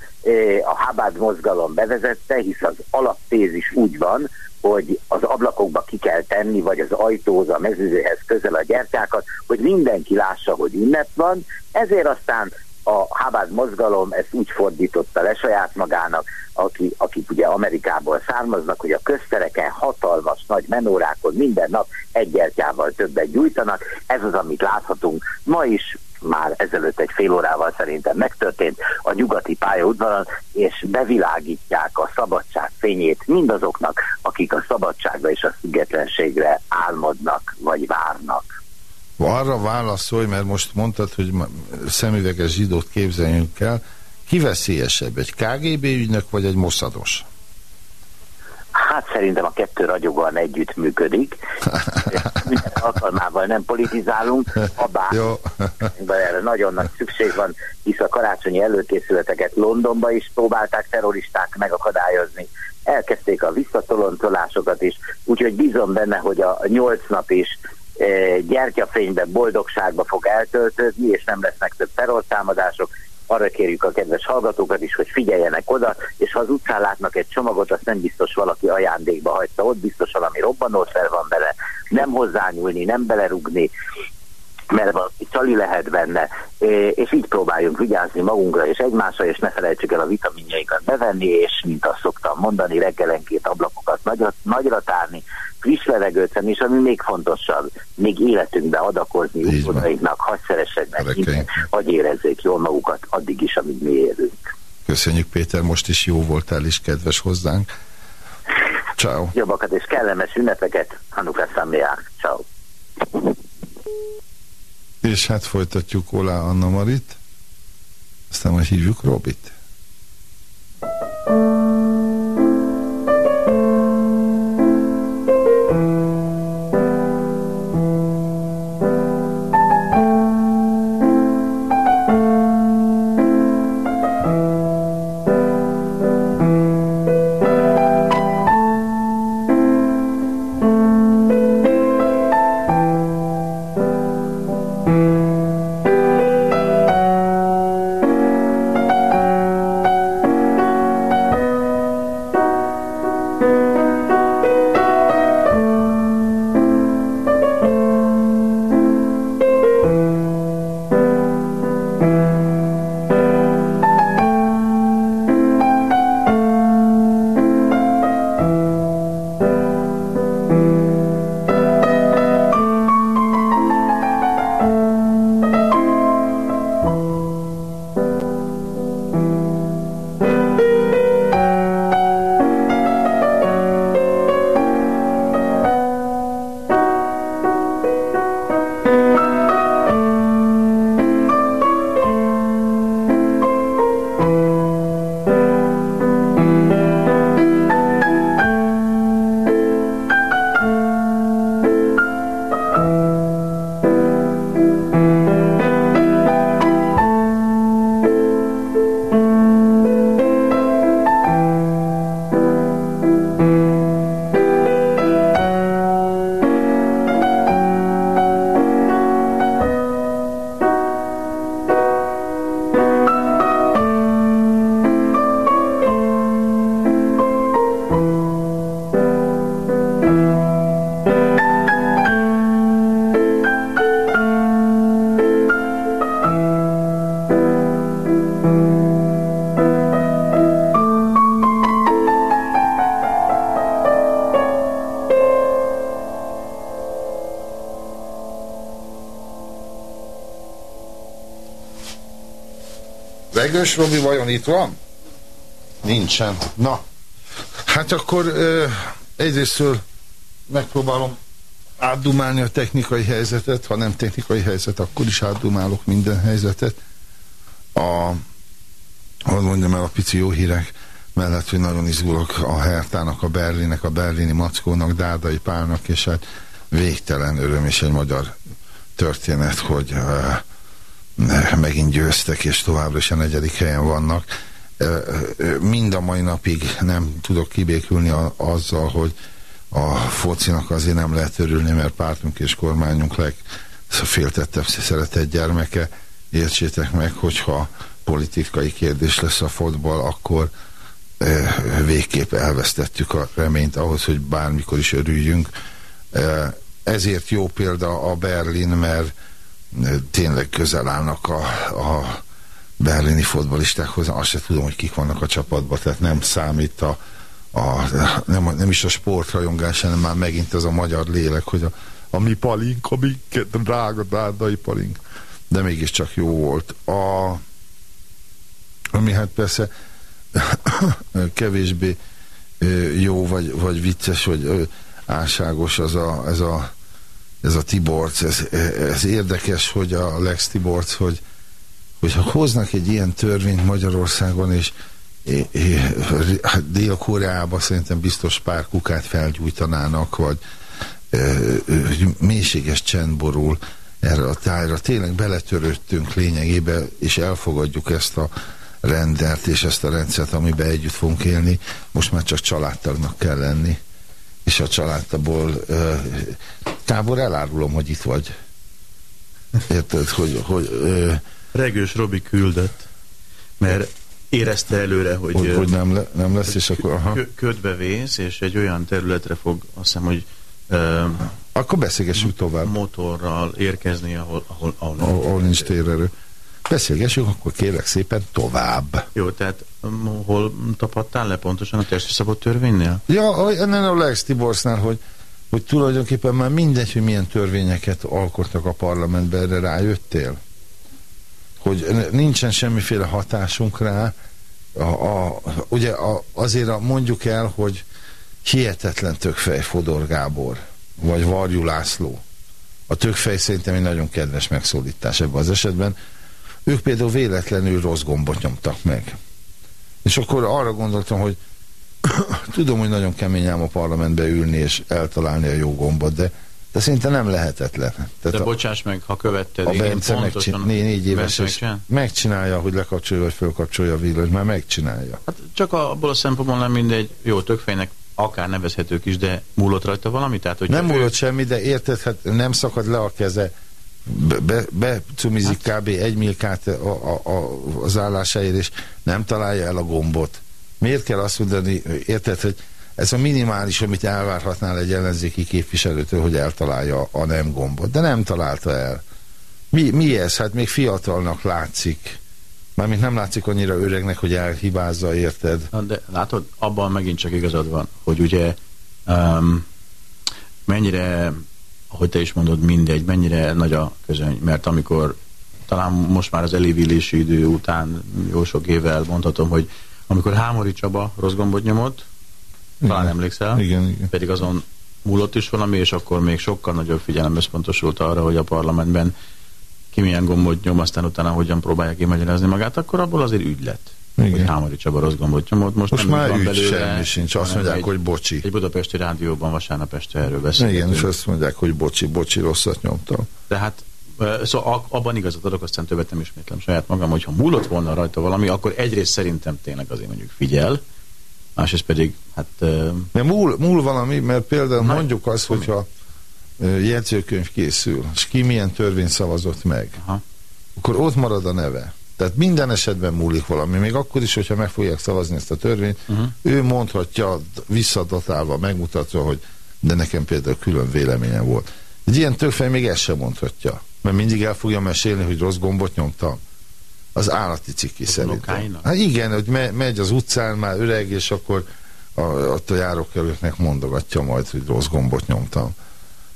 [SPEAKER 7] a Habad mozgalom bevezette, hisz az alaptézis úgy van, hogy az ablakokba ki kell tenni, vagy az ajtóhoz, a mezőzőhez közel a gyertyákat, hogy mindenki lássa, hogy ünnep van, ezért aztán a Habad mozgalom ezt úgy fordította le saját magának, aki, akik ugye Amerikából származnak, hogy a köztereken hatalmas nagy menórákon minden nap egyertyával többet gyújtanak. Ez az, amit láthatunk ma is, már ezelőtt egy fél órával szerintem megtörtént a nyugati pályaudvaron, és bevilágítják a szabadság fényét mindazoknak, akik a szabadságra és a függetlenségre álmodnak vagy várnak.
[SPEAKER 2] Arra válaszolj, mert most mondtad, hogy szemüveges zsidót képzeljünk el. Ki veszélyesebb, egy KGB ügynök vagy egy moszados?
[SPEAKER 7] Hát szerintem a kettő ragyogóan együtt működik. Minden alkalmával nem politizálunk, habár erre nagyon nagy szükség van, hisz a karácsonyi előkészületeket Londonba is próbálták terroristák megakadályozni. Elkezdték a visszatolontolásokat is, úgyhogy bízom benne, hogy a nyolc nap is gyertyafénybe, boldogságba fog eltöltődni, és nem lesznek több terrortámadások, arra kérjük a kedves hallgatókat is, hogy figyeljenek oda, és ha az utcán látnak egy csomagot, azt nem biztos valaki ajándékba hagyta, ott biztos valami robbanószer van bele, nem hozzányúlni, nem belerugni, mert valami csali lehet benne, és így próbáljunk vigyázni magunkra és egymásra, és ne felejtsük el a vitaminjaikat bevenni, és mint azt szoktam mondani, reggelenként ablakokat nagyra, nagyra tárni, friss levegőt venni, és ami még fontosabb, még életünkbe adakozni utódainknak, hadd szeressenek hogy érezzék jól magukat addig is, amíg mi élünk.
[SPEAKER 2] Köszönjük Péter, most is jó voltál is kedves hozzánk. Ciao.
[SPEAKER 7] Jobbakat és kellemes ünnepeket, Hanukkah Samleach. Ciao.
[SPEAKER 2] És hát folytatjuk Olá Anna Marit, aztán majd hívjuk Robit. Regős Robi vajon itt van? Nincsen. Na, hát akkor ö, egyrésztől megpróbálom átdumálni a technikai helyzetet, ha nem technikai helyzet, akkor is átdumálok minden helyzetet. A, hogy mondjam el, a pici jó hírek mellett, hogy nagyon izgulok a Hertának, a Berlinek, a berlini Mackónak, Dárdai Pálnak, és hát végtelen öröm és egy magyar történet, hogy uh, megint győztek, és továbbra is a negyedik helyen vannak. Mind a mai napig nem tudok kibékülni azzal, hogy a focinak azért nem lehet örülni, mert pártunk és kormányunk legféltettebb szeretett gyermeke. Értsétek meg, hogyha politikai kérdés lesz a fotball, akkor végképp elvesztettük a reményt ahhoz, hogy bármikor is örüljünk. Ezért jó példa a Berlin, mert tényleg közel állnak a, a berlini fotbalistákhoz, azt se tudom, hogy kik vannak a csapatban, tehát nem számít a, a nem, nem is a sportrajongás, hanem már megint az a magyar lélek, hogy a, a mi palink, a mi drága dárdai palink. De mégiscsak jó volt. A, ami hát persze kevésbé jó, vagy, vagy vicces, vagy álságos az a, ez a ez a Tiborc, ez, ez érdekes, hogy a Lex Tiborc, hogy, hogy ha hoznak egy ilyen törvényt Magyarországon, és Dél-Koreában szerintem biztos pár kukát felgyújtanának, vagy e, mélységes csend borul erre a tájra. Tényleg beletörődtünk lényegébe, és elfogadjuk ezt a rendert és ezt a rendszert, amiben együtt fogunk élni. Most már csak családtagnak kell lenni és a családtaból tábor elárulom, hogy itt vagy. Érted, hogy... hogy ö,
[SPEAKER 5] Regős Robi küldött, mert érezte előre, hogy,
[SPEAKER 2] hogy, hogy nem, le, nem lesz, és akkor... Aha.
[SPEAKER 5] Ködbe vész, és egy olyan területre fog, azt hiszem, hogy ö,
[SPEAKER 2] akkor beszélgessünk tovább.
[SPEAKER 5] Motorral érkezni, ahol, ahol, ahol,
[SPEAKER 2] ahol, ahol nincs térerő. Beszélgessünk, akkor kérlek szépen tovább.
[SPEAKER 5] Jó, tehát hol tapadtál le pontosan a testi szabott törvénynél?
[SPEAKER 2] Ja, ennél a Lex Tiborsnál, hogy, hogy tulajdonképpen már mindegy, hogy milyen törvényeket alkottak a parlamentben, erre rájöttél? Hogy nincsen semmiféle hatásunk rá, a, a, ugye a, azért a, mondjuk el, hogy hihetetlen tökfej Fodor Gábor, vagy Varjú László. A tökfej szerintem egy nagyon kedves megszólítás ebben az esetben, ők például véletlenül rossz gombot nyomtak meg. És akkor arra gondoltam, hogy tudom, hogy nagyon kemény ám a parlamentbe ülni és eltalálni a jó gombot, de, de szinte nem lehetetlen.
[SPEAKER 5] Tehát de a, bocsáss meg, ha követted,
[SPEAKER 2] a Bence megcsin, négy, négy éves, és megcsinálja, hogy lekapcsolja vagy fölkapcsolja a villany, már megcsinálja.
[SPEAKER 5] Hát csak abból a szempontból nem mindegy, jó, tökfejnek akár nevezhetők is, de múlott rajta valami? Tehát, hogy
[SPEAKER 2] nem múlott ő... semmi, de érted, hát nem szakad le a keze, becumizik be, kb. egy milkát a, a, a, az állásáért, és nem találja el a gombot. Miért kell azt mondani, érted, hogy ez a minimális, amit elvárhatnál egy ellenzéki képviselőtől, hogy eltalálja a nem gombot, de nem találta el. Mi, mi ez? Hát még fiatalnak látszik. Mármint nem látszik annyira öregnek, hogy elhibázza, érted?
[SPEAKER 5] De látod, abban megint csak igazad van, hogy ugye um, mennyire ahogy te is mondod, mindegy, mennyire nagy a közöny, mert amikor talán most már az elévülési idő után jó sok évvel mondhatom, hogy amikor Hámori Csaba rossz gombot nyomott, igen. talán emlékszel,
[SPEAKER 2] igen, igen.
[SPEAKER 5] pedig azon múlott is valami, és akkor még sokkal nagyobb figyelem összpontosult arra, hogy a parlamentben ki milyen gombot nyom, aztán utána hogyan próbálja kimagyarázni magát, akkor abból azért ügy lett. Igen. hogy Hámori Csaba rossz gombot nyomott.
[SPEAKER 2] Most, most már ügy belőle, semmi sincs, azt mondják, egy, hogy bocsi.
[SPEAKER 5] Egy budapesti rádióban vasárnap este erről beszélünk.
[SPEAKER 2] Igen, és azt mondják, hogy bocsi, bocsi, rosszat nyomtam.
[SPEAKER 5] Tehát Szóval abban igazat adok, aztán többet nem ismétlem saját magam, hogyha múlott volna rajta valami, akkor egyrészt szerintem tényleg azért mondjuk figyel, másrészt pedig, hát...
[SPEAKER 2] De múl, múl valami, mert például Na, mondjuk azt, hogyha jegyzőkönyv készül, és ki milyen törvény szavazott meg, Aha. akkor ott marad a neve. Tehát minden esetben múlik valami, még akkor is, hogyha meg fogják szavazni ezt a törvényt, uh -huh. ő mondhatja visszadatálva, megmutatva, hogy de nekem például külön véleményem volt. Egy ilyen tökfej még ezt sem mondhatja, mert mindig el fogja mesélni, hogy rossz gombot nyomtam. Az állati ciki szerintem. Hát igen, hogy me megy az utcán, már öreg, és akkor a, a járókelőknek mondogatja majd, hogy rossz gombot nyomtam.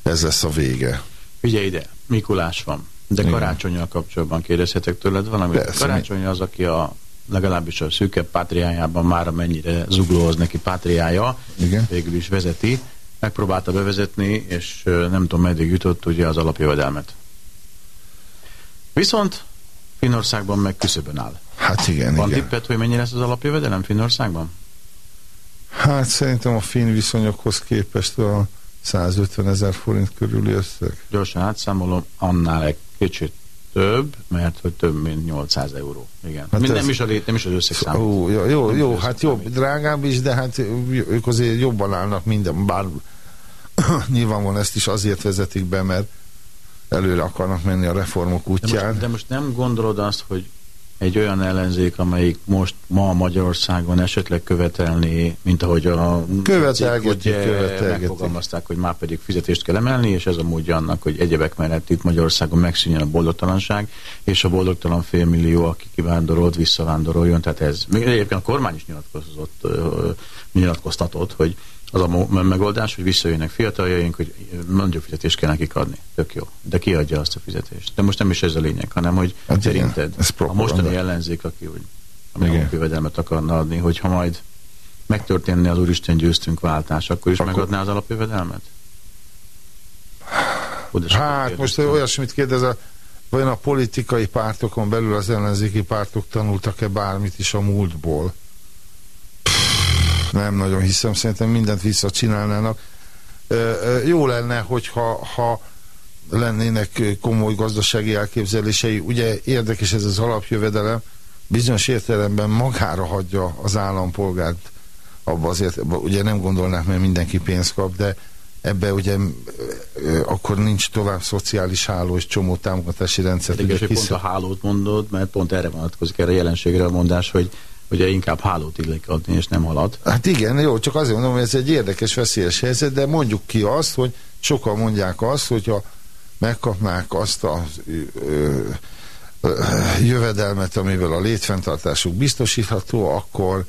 [SPEAKER 2] Ez lesz a vége.
[SPEAKER 5] Ugye ide, Mikulás van. De karácsonyjal kapcsolatban kérdezhetek tőled valamit? Persze, Karácsony az, aki a legalábbis a szűkebb pátriájában már mennyire zugló az neki pátriája, Igen. végül is vezeti. Megpróbálta bevezetni, és nem tudom meddig jutott ugye az alapjövedelmet. Viszont Finnországban meg küszöbön áll.
[SPEAKER 2] Hát igen,
[SPEAKER 5] Van
[SPEAKER 2] igen.
[SPEAKER 5] tippet, hogy mennyi lesz az alapjövedelem Finnországban?
[SPEAKER 2] Hát szerintem a finn viszonyokhoz képest a 150 ezer forint körüli összeg.
[SPEAKER 5] Gyorsan átszámolom, annál egy kicsit több, mert hogy több mint 800 euró. Igen. Hát ez... nem, is a, nem is az összeg
[SPEAKER 2] Ó, jó, jó, jó hát jobb, drágább is, de hát ők azért jobban állnak minden, bár nyilvánvalóan ezt is azért vezetik be, mert előre akarnak menni a reformok útján.
[SPEAKER 5] De most, de most nem gondolod azt, hogy egy olyan ellenzék, amelyik most ma Magyarországon esetleg követelné, mint ahogy a
[SPEAKER 2] Követelgeti,
[SPEAKER 5] ugye
[SPEAKER 2] követelgeti.
[SPEAKER 5] megfogalmazták, hogy már pedig fizetést kell emelni, és ez a módja annak, hogy egyebek mellett itt Magyarországon megszűnjön a boldogtalanság, és a boldogtalan félmillió, aki kivándorolt, visszavándoroljon. Tehát ez, még egyébként a kormány is nyilatkozott, nyilatkoztatott, hogy az a megoldás, hogy visszajönnek fiataljaink, hogy mondjuk fizetést kell nekik adni. Tök jó. De ki adja azt a fizetést? De most nem is ez a lényeg, hanem hogy
[SPEAKER 2] Hát
[SPEAKER 5] szerinted a mostani ellenzék, aki hogy a
[SPEAKER 2] Igen.
[SPEAKER 5] jövedelmet akarna adni, hogyha majd megtörténne az Úristen győztünk váltás, akkor is
[SPEAKER 2] Akkor-
[SPEAKER 5] megadná az alapjövedelmet? Oda
[SPEAKER 2] Hát most olyasmit kérdezel, vajon a politikai pártokon belül az ellenzéki pártok tanultak-e bármit is a múltból? Nem nagyon hiszem, szerintem mindent visszacsinálnának. Jó lenne, hogyha ha lennének komoly gazdasági elképzelései. Ugye érdekes ez az alapjövedelem, bizonyos értelemben magára hagyja az állampolgárt abba azért, abba ugye nem gondolnák, mert mindenki pénzt kap, de ebbe ugye akkor nincs tovább szociális háló és csomó támogatási rendszer.
[SPEAKER 5] Érdekes, hogy pont a hálót mondod, mert pont erre vonatkozik erre a jelenségre a mondás, hogy ugye inkább hálót illik adni, és nem halat.
[SPEAKER 2] Hát igen, jó, csak azért mondom, hogy ez egy érdekes, veszélyes helyzet, de mondjuk ki azt, hogy sokan mondják azt, hogyha megkapnák azt a ö, ö, jövedelmet, amivel a létfenntartásuk biztosítható, akkor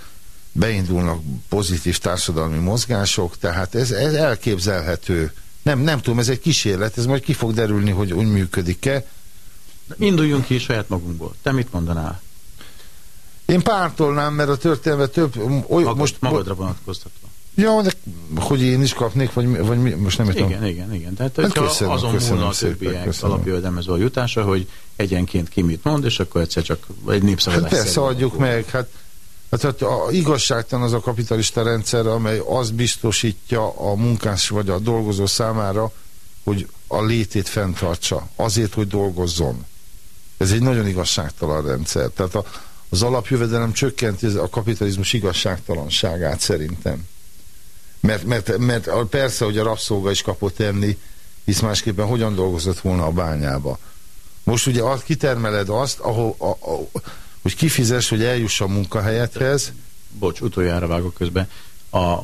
[SPEAKER 2] beindulnak pozitív társadalmi mozgások, tehát ez, ez elképzelhető. Nem, nem tudom, ez egy kísérlet, ez majd ki fog derülni, hogy úgy működik-e.
[SPEAKER 5] Induljunk ki saját magunkból. Te mit mondanál?
[SPEAKER 2] Én pártolnám, mert a történelme több... Oly,
[SPEAKER 5] Magad,
[SPEAKER 2] most,
[SPEAKER 5] magadra vonatkoztatva.
[SPEAKER 2] Ja, de hogy én is kapnék, vagy, vagy mi, most nem értem.
[SPEAKER 5] Igen, igen, igen. Tehát,
[SPEAKER 2] Hát köszönöm,
[SPEAKER 5] azon
[SPEAKER 2] köszönöm
[SPEAKER 5] múlna a többiek
[SPEAKER 2] köszönöm.
[SPEAKER 5] alapjövedelmez a jutása, hogy egyenként ki mit mond, és akkor egyszer csak egy népszavazás.
[SPEAKER 2] Hát persze adjuk meg, hát, hát, hát a igazságtalan az a kapitalista rendszer, amely azt biztosítja a munkás vagy a dolgozó számára, hogy a létét fenntartsa, azért, hogy dolgozzon. Ez egy nagyon igazságtalan rendszer. Tehát a, az alapjövedelem csökkenti a kapitalizmus igazságtalanságát szerintem. Mert, mert, mert persze, hogy a rabszolga is kapott enni, hisz másképpen hogyan dolgozott volna a bányába. Most ugye azt kitermeled azt, ahol, a, a, hogy kifizes, hogy eljuss a munkahelyedhez,
[SPEAKER 5] Bocs, utoljára vágok közben. A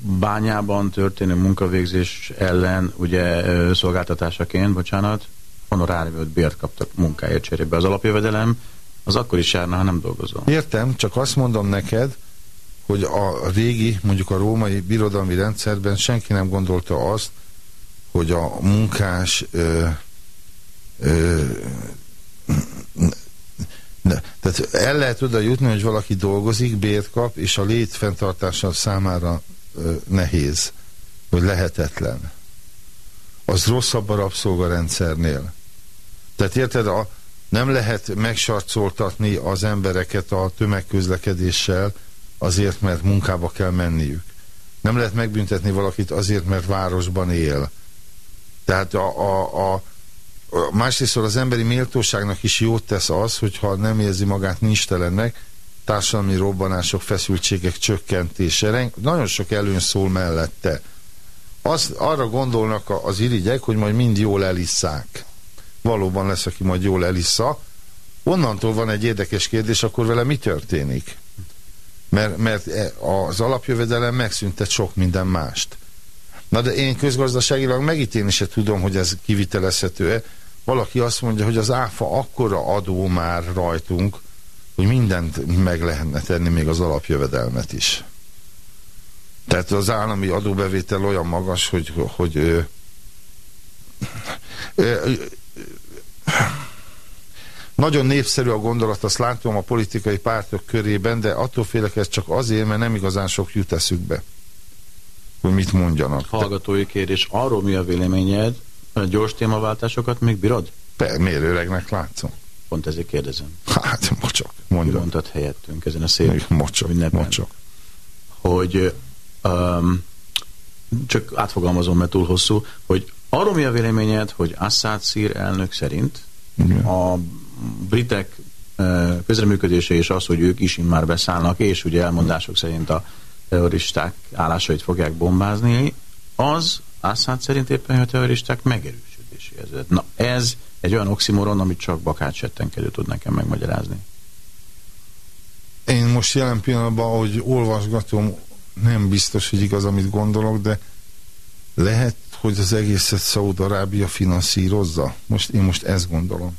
[SPEAKER 5] bányában történő munkavégzés ellen, ugye szolgáltatásaként, bocsánat, honoráriumot bért kaptak munkáért cserébe. Az alapjövedelem az akkor is járna, ha nem dolgozol.
[SPEAKER 2] Értem, csak azt mondom neked, hogy a régi, mondjuk a római birodalmi rendszerben senki nem gondolta azt, hogy a munkás ö, ö, ne, tehát el lehet oda jutni, hogy valaki dolgozik, bért kap, és a lét fenntartása számára ö, nehéz, vagy lehetetlen. Az rosszabb a rabszolgarendszernél. Tehát érted, a, nem lehet megsarcoltatni az embereket a tömegközlekedéssel azért, mert munkába kell menniük. Nem lehet megbüntetni valakit azért, mert városban él. Tehát a, a, a, a másrészt az emberi méltóságnak is jót tesz az, hogyha nem érzi magát nincstelennek, társadalmi robbanások, feszültségek csökkentése. Nagyon sok előny szól mellette. Azt, arra gondolnak az irigyek, hogy majd mind jól elisszák. Valóban lesz, aki majd jól elissza. Onnantól van egy érdekes kérdés, akkor vele mi történik? Mert, mert e- az alapjövedelem megszüntet sok minden mást. Na de én közgazdaságilag megítélni se tudom, hogy ez kivitelezhető-e. Valaki azt mondja, hogy az áfa akkora adó már rajtunk, hogy mindent meg lehetne tenni, még az alapjövedelmet is. Tehát az állami adóbevétel olyan magas, hogy, hogy nagyon népszerű a gondolat, azt látom a politikai pártok körében, de attól félek ez csak azért, mert nem igazán sok jut eszükbe, hogy mit mondjanak.
[SPEAKER 5] Hallgatói kérdés, arról mi a véleményed, a gyors témaváltásokat még bírod?
[SPEAKER 2] Pe, miért öregnek látszom?
[SPEAKER 5] Pont ezért kérdezem.
[SPEAKER 2] Hát, mocsok,
[SPEAKER 5] Mi
[SPEAKER 2] mondja.
[SPEAKER 5] mondtad helyettünk ezen a szép
[SPEAKER 2] Mocsok,
[SPEAKER 5] ünnepen?
[SPEAKER 2] mocsok.
[SPEAKER 5] hogy um, csak átfogalmazom, mert túl hosszú, hogy arról mi a véleményed, hogy Assad szír elnök szerint
[SPEAKER 2] Igen.
[SPEAKER 5] a britek eh, közreműködése és az, hogy ők is már beszállnak, és ugye elmondások szerint a terroristák állásait fogják bombázni, az Assad szerint éppen a terroristák megerősödéséhez. Na ez egy olyan oximoron, amit csak Bakács settenkedő tud nekem megmagyarázni.
[SPEAKER 2] én most jelen pillanatban, ahogy olvasgatom, nem biztos, hogy igaz, amit gondolok, de lehet, hogy az egészet Szaúd-Arábia finanszírozza. Most, én most ezt gondolom.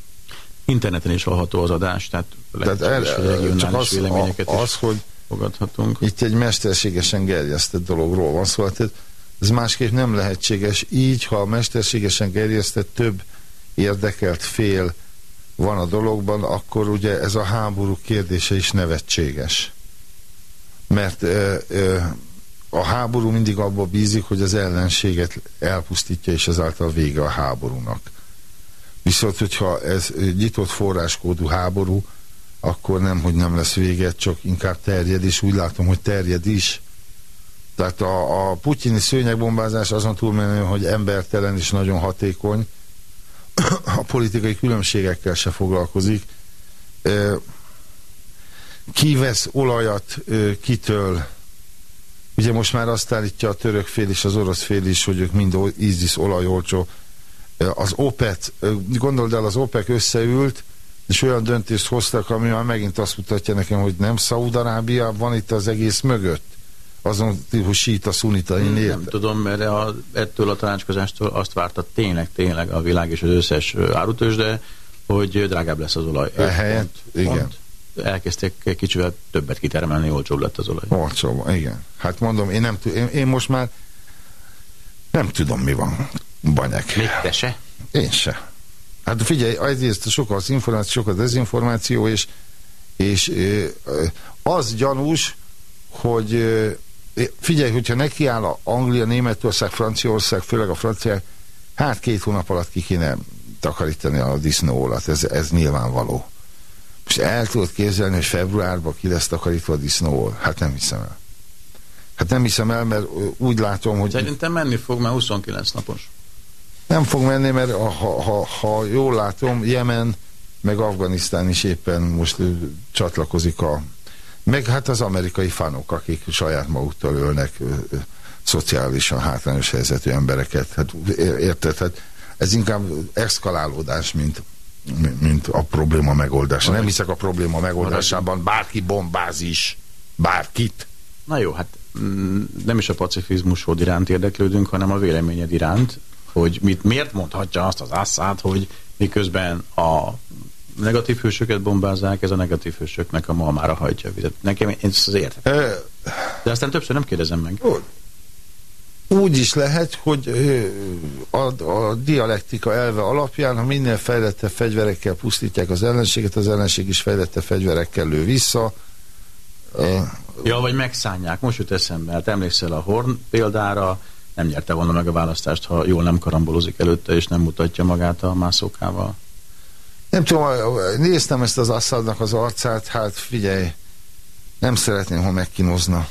[SPEAKER 5] Interneten is hallható az adás, tehát lehet,
[SPEAKER 2] Tehát
[SPEAKER 5] is
[SPEAKER 2] el- csak az,
[SPEAKER 5] véleményeket
[SPEAKER 2] a,
[SPEAKER 5] is
[SPEAKER 2] az, hogy
[SPEAKER 5] fogadhatunk.
[SPEAKER 2] itt egy mesterségesen gerjesztett dologról van szó, hát ez másképp nem lehetséges. Így, ha a mesterségesen gerjesztett több érdekelt fél van a dologban, akkor ugye ez a háború kérdése is nevetséges. Mert ö, ö, a háború mindig abba bízik, hogy az ellenséget elpusztítja, és ezáltal vége a háborúnak. Viszont, hogyha ez nyitott forráskódú háború, akkor nem, hogy nem lesz vége, csak inkább terjed, és úgy látom, hogy terjed is. Tehát a, a putyini szőnyegbombázás azon túlmenő, hogy embertelen és nagyon hatékony, a politikai különbségekkel se foglalkozik. Ki vesz olajat kitől? Ugye most már azt állítja a török fél és az orosz fél is, hogy ők mind ISIS olajolcsó. Az OPEC, gondold el, az OPEC összeült, és olyan döntést hoztak, ami már megint azt mutatja nekem, hogy nem Szaúd-Arábia van itt az egész mögött. Azon típus síta, szunita, én
[SPEAKER 5] Nem
[SPEAKER 2] értem.
[SPEAKER 5] tudom, mert a, ettől a tanácskozástól azt várta tényleg, tényleg a világ és az összes árutős, de hogy drágább lesz az olaj.
[SPEAKER 2] Ehelyett, igen.
[SPEAKER 5] Elkezdték kicsivel többet kitermelni, olcsóbb lett az olaj.
[SPEAKER 2] Olcsóban, igen. Hát mondom, én nem én, én most már nem tudom, mi van, Banyek.
[SPEAKER 5] Még te se?
[SPEAKER 2] Én se. Hát figyelj, egyrészt sok az információ, sok a dezinformáció, és, és az gyanús, hogy figyelj, hogyha nekiáll a Anglia, Németország, Franciaország, főleg a franciák, hát két hónap alatt ki kéne takarítani a disznóolat, ez, ez nyilvánvaló. Most el tudod képzelni, hogy februárban ki lesz takarítva a disznóol? Hát nem hiszem el. Hát nem hiszem el, mert úgy látom, hogy
[SPEAKER 5] Szerintem menni fog, mert 29 napos.
[SPEAKER 2] nem fog menni, mert ha, ha, ha jól látom, Jemen meg Afganisztán is éppen most csatlakozik a meg hát az amerikai fanok, akik saját maguktól ölnek ö, ö, szociálisan hátrányos helyzetű embereket. Hát érted? Hát ez inkább exkalálódás, mint, mi- mint a probléma megoldása. Nem hiszek a probléma megoldásában, bárki bombázis, bárkit.
[SPEAKER 5] Na jó, hát mm, nem is a pacifizmusod iránt érdeklődünk, hanem a véleményed iránt, hogy mit, miért mondhatja azt az Assad, hogy miközben a negatív hősöket bombázzák, ez a negatív hősöknek a malmára hajtja a vizet. Nekem ezt az értem.
[SPEAKER 2] Ö,
[SPEAKER 5] De aztán többször nem kérdezem meg.
[SPEAKER 2] Úgy is lehet, hogy a, a dialektika elve alapján, ha minél fejlettebb fegyverekkel pusztítják az ellenséget, az ellenség is fejlettebb fegyverekkel lő vissza.
[SPEAKER 5] Ja, vagy megszánják. Most jut eszembe. Hát emlékszel a Horn példára, nem nyerte volna meg a választást, ha jól nem karambolozik előtte, és nem mutatja magát a mászókával.
[SPEAKER 2] Nem tudom, néztem ezt az Assadnak az arcát, hát figyelj, nem szeretném, ha megkínozna.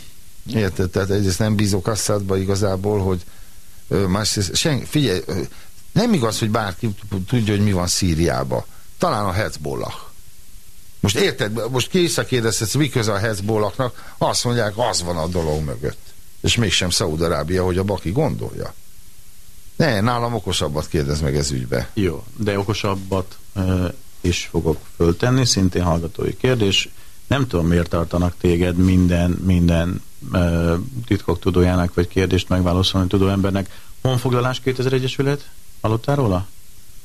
[SPEAKER 2] Érted? Tehát egyrészt nem bízok Assadba igazából, hogy másrészt, sen, figyelj, nem igaz, hogy bárki tudja, hogy mi van Szíriába. Talán a Hezbollah. Most érted, most készrekérdezhetsz, mi köze a Hezbollahnak, azt mondják, az van a dolog mögött. És mégsem Szaúd-Arábia, hogy a Baki gondolja. Ne, nálam okosabbat kérdez meg ez ügybe.
[SPEAKER 5] Jó, de okosabbat ö, is fogok föltenni, szintén hallgatói kérdés. Nem tudom, miért tartanak téged minden, minden ö, titkok tudójának, vagy kérdést megválaszolni tudó embernek. Honfoglalás 2000 Egyesület? Hallottál róla?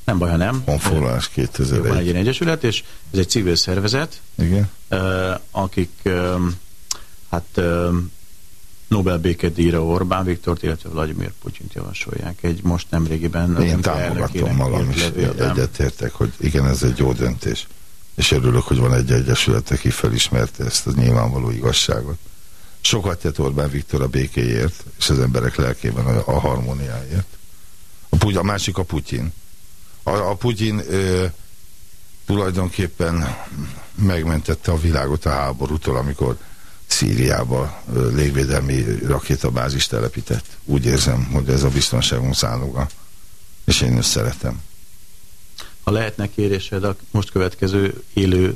[SPEAKER 5] Nem baj, ha nem.
[SPEAKER 2] Honfoglalás
[SPEAKER 5] Van egy
[SPEAKER 2] 2001.
[SPEAKER 5] ilyen egyesület, és ez egy civil szervezet,
[SPEAKER 2] Igen.
[SPEAKER 5] ö, akik ö, hát ö, Nobel békedíjra Orbán Viktort, illetve Vladimir Putyint javasolják. Egy most nemrégiben
[SPEAKER 2] Én támogatom magam is, egyetértek, hogy igen, ez egy jó döntés. És örülök, hogy van egy egyesület, aki felismerte ezt a nyilvánvaló igazságot. Sokat tett Orbán Viktor a békéért, és az emberek lelkében a, a harmóniáért. A, a másik a Putyin. A, a Putyin ö, tulajdonképpen megmentette a világot a háborútól, amikor Szíriába ö, légvédelmi rakétabázist telepített. Úgy érzem, hogy ez a biztonságunk záloga. És én ezt szeretem.
[SPEAKER 5] Ha lehetne kérésed a most következő élő,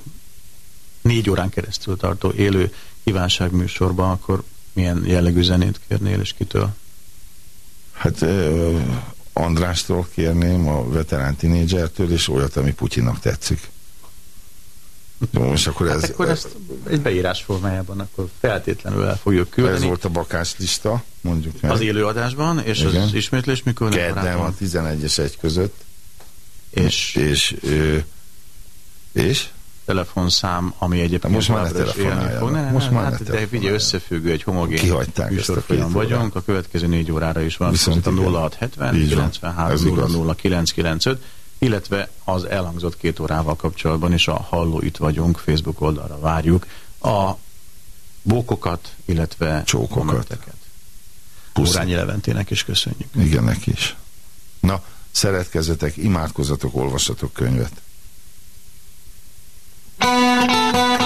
[SPEAKER 5] négy órán keresztül tartó élő kívánságműsorban, akkor milyen jellegű zenét kérnél, és kitől?
[SPEAKER 2] Hát ö, Andrástól kérném, a veterán tinédzsertől, és olyat, ami Putyinnak tetszik. És akkor ez,
[SPEAKER 5] Hát akkor ezt egy beírás formájában akkor feltétlenül el fogjuk
[SPEAKER 2] ez
[SPEAKER 5] küldeni.
[SPEAKER 2] volt a bakás lista, mondjuk meg.
[SPEAKER 5] Az élőadásban, és
[SPEAKER 2] Igen.
[SPEAKER 5] az ismétlés mikor?
[SPEAKER 2] Kedden van 11 és 1 között.
[SPEAKER 5] És
[SPEAKER 2] És, és?
[SPEAKER 5] telefonszám, ami egyébként
[SPEAKER 2] most már
[SPEAKER 5] is élni fog. Ne, ne,
[SPEAKER 2] Most már
[SPEAKER 5] hát, de figyelj, összefüggő, egy homogén
[SPEAKER 2] Kihagyták
[SPEAKER 5] műsorfolyam vagyunk, a következő négy órára is van,
[SPEAKER 2] Viszont
[SPEAKER 5] a
[SPEAKER 2] igen.
[SPEAKER 5] 0670
[SPEAKER 2] Így van.
[SPEAKER 5] 93
[SPEAKER 2] Ez igaz.
[SPEAKER 5] 00 995, illetve az elhangzott két órával kapcsolatban is a Halló Itt vagyunk Facebook oldalra várjuk a bókokat, illetve
[SPEAKER 2] Csókokat.
[SPEAKER 5] kommenteket.
[SPEAKER 2] Puszi.
[SPEAKER 5] Órányi Leventének is köszönjük.
[SPEAKER 2] Igen, neki is. Na, szeretkezzetek, imádkozatok, olvassatok könyvet. Thank you.